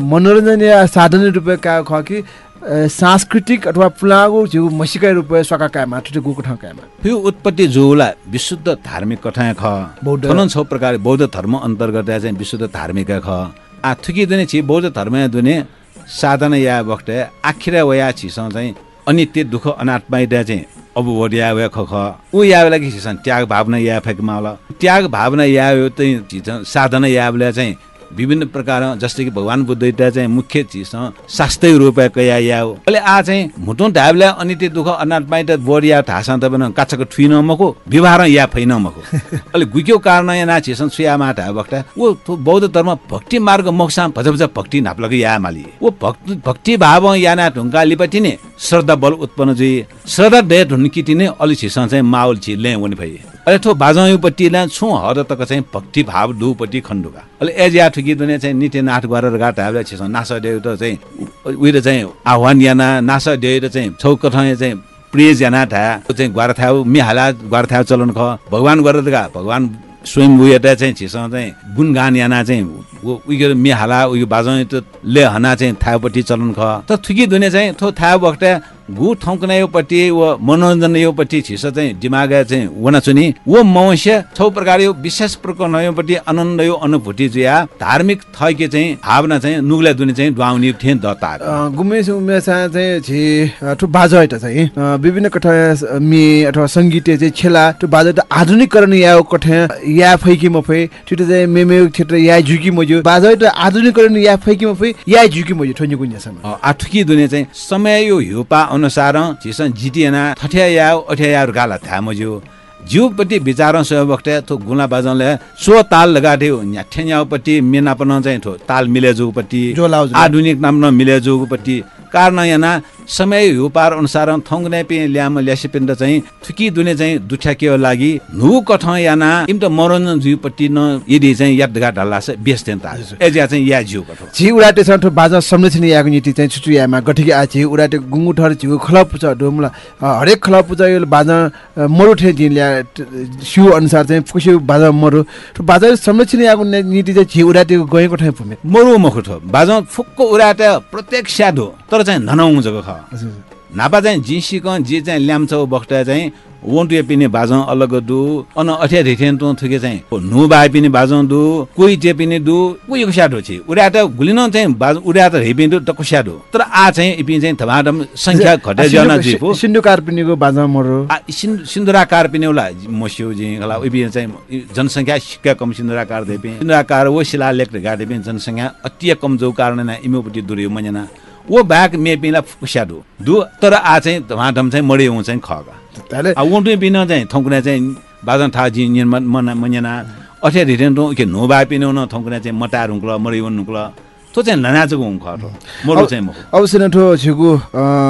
मनोरञ्जन या साधन रुपे का कि सांस्कृतिक अथवा पुलागो जिउ मसिकाइ रुपे सका कामा ठुटे गुको ठाउँ कामा यो उत्पत्ति जोला विशुद्ध धार्मिक कथा ख। बौद्ध- छ प्रकार बौद्ध धर्म अन्तर्गत चाहिँ विशुद्ध धार्मिक ख। आ थुकी दुने छि बौद्ध धर्म दुने साधना या वक्ते आखिर वया छिसँग चाहिँ अनित्य दुःख अनात्मा इटा चाहिँ अब वडिया वे ख ख। ऊ या लागि छिसन त्याग भावना या फेकमा होला त्याग भावना या चाहिँ साधना याबले चाहिँ विभिन्न प्रकार जस्तै कि भगवान् बुद्ध इटा चाहिँ मुख्य चिज शास्त्रै रूपया कया या हो। अहिले आ चाहिँ मुटुन ढाबले अनित्य दुःख अनात्मा इटा बोडिया ढासा त बन काचको ठुइन मको विवाह या फैन मको अहिले गुक्यो कारण या ना छिसन सुया माटा बक्टा वो तो बौद्ध धर्म भक्ति मार्ग मोक्ष भज भज भक्ति नाप्लको या माली। वो भक्ति भक्ति भाव या ना ढुङ्गा लिपट्टि नै श्रद्धा बल उत्पन्न जुई श्रद्धा डे ढुन्किति नै अलि छिसन चाहिँ माहौल छिल्ने हुने भए। अहिले ठो बाजाउपट्टि ला छु हर तक चाहिँ भक्ति भाव डुपट्टि खण्डुका। अहिले एज या ठुकी दुने चाहिँ नित्य नाट गरेर गाट छिसन नास डेउ त चाहिँ उयो चाहिँ आह्वान याना नास डेउ चाहिँ छौ कठाए चाहिँ प्रिय जना था। चाहिँ ग्वार थाउ मिहाला थाउ चलन ख। भगवान गरेर गा भगवान स्वयं उयोटा चाहिँ छिसँग चाहिँ गुणगान याना चाहिँ उयो मिहाला उयो बाजाउ त ले हना चाहिँ थाउपट्टि चलन ख। त थुकी दुने चाहिँ थो बक्टा गु ठौकना योपट्टि व मनोरञ्जन योपट्टि छिस चाहिँ दिमाग चाहिँ वना चुनी वो मवश्य छौ प्रकार यो विशेष प्रकार योपट्टि आनन्द यो अनुभूति जुया धार्मिक थैके चाहिँ भावना चाहिँ नुगला दुने चाहिँ ड्वाउने थिए दता गुमेस उमेसा चाहिँ छि ठु बाजा एटा चाहिँ विभिन्न कथा मे अथवा सङ्गीत चाहिँ छेला त्यो बाजा त आधुनिकरण या कथा या फैकी मफै छिटो चाहिँ मेमे क्षेत्र या झुकी मजु बाजा त आधुनिकरण या फैकी मफै या झुकी मजु ठन्यु गुन्यासम्म। आठुकी दुने चाहिँ समय यो हिउपा अनुसार झिसन जिटिएना ठठ्या याव अठ्या याव गाला थामज्यो। जिउपट्टि विचार वक्ते थो गुला बाजाउले सो ताल लगाथ्यो ठ्यापट्टि मेनापन चाहिँ थो ताल मिले जुगपट्टि जो लाउज आधुनिक नाम न मिले जुगपट्टि कारण याना समय हिउपार अनुसार थङ्ने पे ल्याम ल्यासिपिन्द चाहिँ थुकी दुने चाहिँ दुठ्याके लागि नु कठ याना इम त मनोरञ्जन जिउपट्टि न यदि चाहिँ यादगार ढल्ला छ बेस्तेन ता एजिया चाहिँ या जिउ कठ। झि उडाटे छ ठु बाजा संरक्षण याको नीति चाहिँ छुटु यामा गठिक आ झि उडाटे गुङ्गु ठर झिउ खला पुचा डोमला हरेक खला पुचा यो बाजा अ, मरु ठे दिन ल्या सिउ अनुसार चाहिँ फुक्सि बाजा मरु। बाजा संरक्षण याको नीति चाहिँ झि उडाटे गएको ठाउँ पुमे मरु मखुठ बाजा फुक्क उराट प्रत्येक स्यादो तर चाहिँ धनौ जग ख। नापा चाहिँ जिसिक जे चाहिँ ल्याम्छौ बख्टा चाहिँ वन्टुए पिने बाजौँ अलग दु अन अठ्या धिठेन तँ थुके चाहिँ नु बाए पिने बाजौँ दु कोही टे पिने दु कोही स्याडो छि। उड्याट गुलिन चाहिँ बाज उड्याट हेपिन दु टक्क स्याडो तर आ चाहिँ इपिन चाहिँ थमाडम संख्या घटे जना जिपो। सिन्धुकार पिनेको बाजा मरु। आ सिन् सिन्दुराकार पनि होला मस्यो जी होला उबि चाहिँ जनसङ्ख्या सिक्का कम सिन्दुराकार देपे सिन्दुराकार वो शिला लेख गाडे पनि जनसङ्ख्या अति कम जो कारण इमोपट्टि दुर्यो मजना वो ब्याग मे पिला फुस्याडो दु तर आ चाहिँ धमाधम चाहिँ मडे हुन्छ चाहिँ खगा। ताले वन्टु बिन चाहिँ थौकुना चाहिँ बाजन था जी मना मना अठ्या रिटेन के नो बा पिनो न थौकुना चाहिँ मटार हुङ्कल मडे हुङ्कल तो चाहिँ ननाचको हुङ्ख मरु चाहिँ म अवश्य ठो छिगु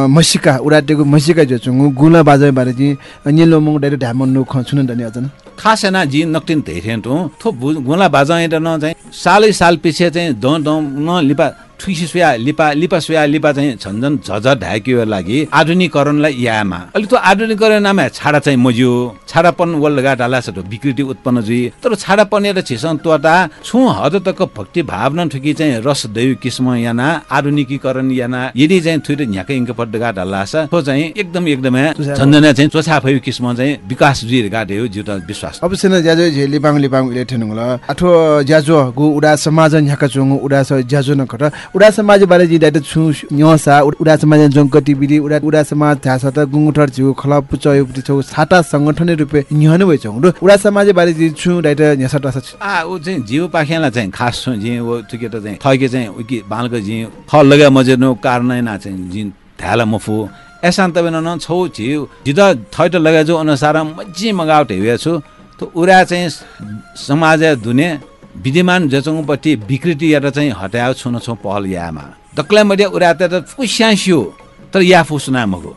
मसिका उडाटेको मसिका जो चुङ्गु गुला बाजा बारे चाहिँ निलो मुङ डाइरेक्ट ढामन नु ख छुन दनि अझन खास ना जी नक्टिन धेरै टु थो गुला बाजा न चाहिँ सालै साल पछि चाहिँ द द न लिपा सुया लिपा लिपा सुया लिपा चाहिँ झन्झन झझ ढाकियो लागि आधुनिकरणलाई यामा। अहिले त्यो आधुनिकरण नाम छाडा चाहिँ मज्यो। छाडापन वल लगा डाला छ विकृति उत्पन्न जुई। तर छाडापन एउटा छिसन तोटा छु हद तक भक्ति भावना ठुकी चाहिँ रस दैव किस्म याना आधुनिकीकरण याना। यदि चाहिँ थुइर झ्याकै इङ्क पड्डगा डाला छ त्यो चाहिँ एकदम एकदमै झन्झना चाहिँ चोछा भयो किस्म चाहिँ विकास जुइ गाडे हो जिउटा विश्वास न ज्याजो झे लिबाङ लिबाङ इले ठेनुङ ल। अथवा ज्याजो गु उडा समाज न्याका चुङ उडा ज्याजो न खट उडा समाज बारे जी दाइट छु न्यसा उडा समाज जङ गतिविधि उडा उडा समाज थासा त गुङठर छु खला पुच युक्ति छौ साटा संगठन रुपे न्यहनु छौ उडा समाज बारे जी छु दाइट न्यासा टासा छु। आ ऊ चाहिँ जिउ पाखेला चाहिँ खास छु जी वो तुके त चाहिँ थके चाहिँ उकी बालको जी फल लगा मजे नो कारण ना चाहिँ जिन थाला मफु। एसान्त बेन न छौ जिउ जिदा थैट लगा जो अनुसार मज्जी मगावट हेवे छु त उरा चाहिँ समाज दुने विद्यमान जचङपट्टि विकृति या चाहिँ हटायो छुन छौ पहल यामा। दक्ला मध्य उरा त फुस्यासियो तर या फुसना मगो।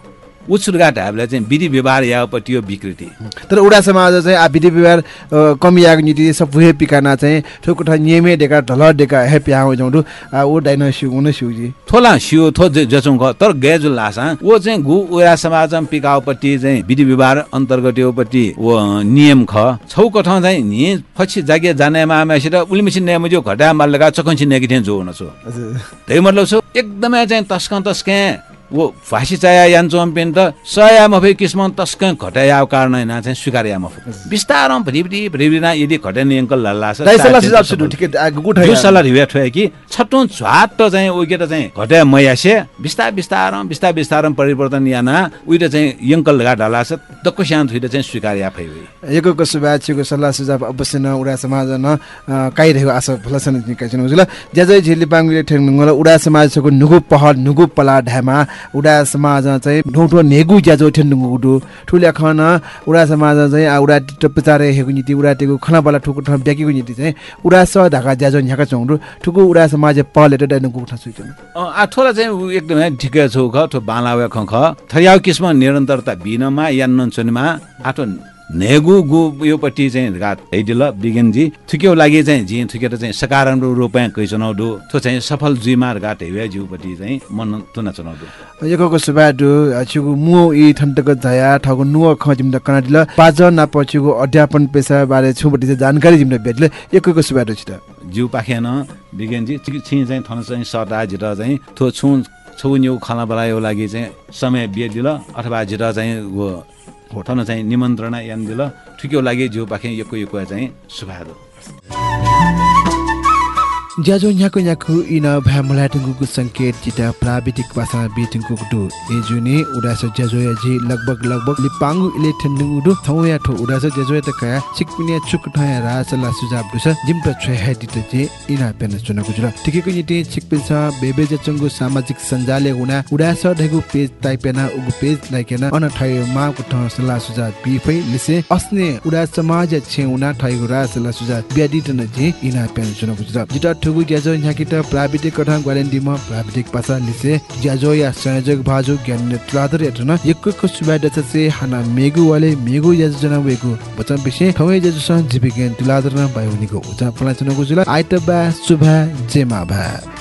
उछुर्गा ढाबलाई चाहिँ विधि व्यवहार यापट्टि यो विकृति। तर उडा समाज चाहिँ आ विधि व्यवहार कमी आएको नीति सब भुए पिकाना चाहिँ ठोक ठा नियमे डेका ढल डेका हे प्याउ जाउँदु। आ ओ डाइन सिउ उन सिउजी थोला सियो थो जे- जचुङ ख तर जो लासा वो चाहिँ गु उरा समाजम पिकाउपट्टि चाहिँ विधि व्यवहार अन्तर्गत योपट्टि वो नियम ख। छौ कठाउँ चाहिँ नि पछि जागे जाने मामेसित उलिमिसी नेम जो घटा माल लगा चकन्सी नेगी थिएन जो हुन छु त्यही मतलब छ एकदमै चाहिँ तस्कन तस्के वो फाँसी चाया यान्छौँ पेन त सया मफे किस्म तस्कन घटाया कारण होइन चाहिँ स्वीकार या मफे बिस्तारम भरिभरि भरिभरिना यदि घटाने अङ्कल लल्ला छ दाइ सल्लाह सुझाव छु ठिकै आ गुठ यो सल्लाह रिव्या ठोए कि छटौँ झ्वाट चाहिँ त चाहिँ घटाया मैयासे बिस्तार बिस्तारम बिस्तार बिस्तारम परिवर्तन याना उहिले चाहिँ यङ्कल ढाला छ दक्को स्यान थुइले चाहिँ स्वीकार या फै एकको सुभा छिको सल्लाह सुझाव अवश्य न उडा समाज न काइरहेको आशा फलसन निकाइछन् उजुल ज्याजै झिल्ली पाङ्गले ठेङ्गल उडा समाज छको नुगु पहल नुगु पला ढामा उडा समाज चाहिँ ढौठो नेगु ज्याजो ठेन्डुगु गुडु ठुल्या खन उडा समाज चाहिँ आ उडा टिट पितारे हेगु नीति उडा टेगु खना बला ठुकु ठ ब्याकीको नीति चाहिँ उडा स ढाका ज्याजो न्याका चौडु ठुकु उडा समाज पहल एटा डाइनुगु उठा सुइछन् आठोला चाहिँ उ एकदमै ठिकै छु ख ठो बाला ख ख। थयाउ किस्म निरन्तरता बिनमा या नन्छुनमा आठो नेगु गु योपट्टि चाहिँ घात हैदिल बिगेनजी थुक्यो लागि चाहिँ जी थुकेर चाहिँ सकारात्मक रूपमा कै चुनाउडु त्यो चाहिँ सफल जुइमार घाट हेवे जिउपट्टि चाहिँ मन तुना चुनाउडु एकको सुबाडु छिगु मु इ ठन्टको झया ठगु नुव ख जिम द कनाडिल पाज ना पछिगु अध्यापन पेशा बारे छुबटी चाहिँ जानकारी जिम द बेडले एकको सुबाडु छिट जिउ पाखेन बिगेनजी छि चाहिँ थन चाहिँ सटा जिर चाहिँ थो छु छौ न्यु खाना बनायो लागि चाहिँ समय बिहे दिल अथवा जिर चाहिँ थन चाहिँ निमन्त्रणा यान दिल। ठिक्यो लागि जिउ पाखे यको यको चाहिँ सुभादो। ज्याजो न्याको न्याकु इन भ्या मलाटिङको संकेत चिता प्राविधिक भाषा बिटिङको डु एजुने उडास ज्याजो याजी लगभग लगभग लिपाङु इले ठेन्डुङ उडु थौ या ठो उडास ज्याजो या तका चिकपिने चुक ठया रासला सुझाव दुस जिम त छय है दित जे इना पेन चुनको जुल टिकेको निति चिकपिन्छ बेबे जचंगु सामाजिक सञ्जाले उना उडास ढेगु पेज टाइपेना उगु पेज लाइकेना अन ठय मा कुठ सल्लाह सुझाव बिफै लिसे अस्ने उडा समाज छेउना ठयगु रासला सुझाव न जे इना पेन चुनको जुल जिता ठुगु ज्याजो न्याकिट प्राविधिक कथा ग्वारेन्टीमा प्राविधिक पासा लिसे ज्याजो या संयोजक भाजु ज्ञान तुलादर एटन यक्को सुबाइड से हाना मेगु वाले मेगु ज्याजो जना वेगु बचन पिसे खवे ज्याजो सन जिबिगेन तुलादर न बायुनिको उजा पला चुनको जुल आइतबा सुभा जेमा भा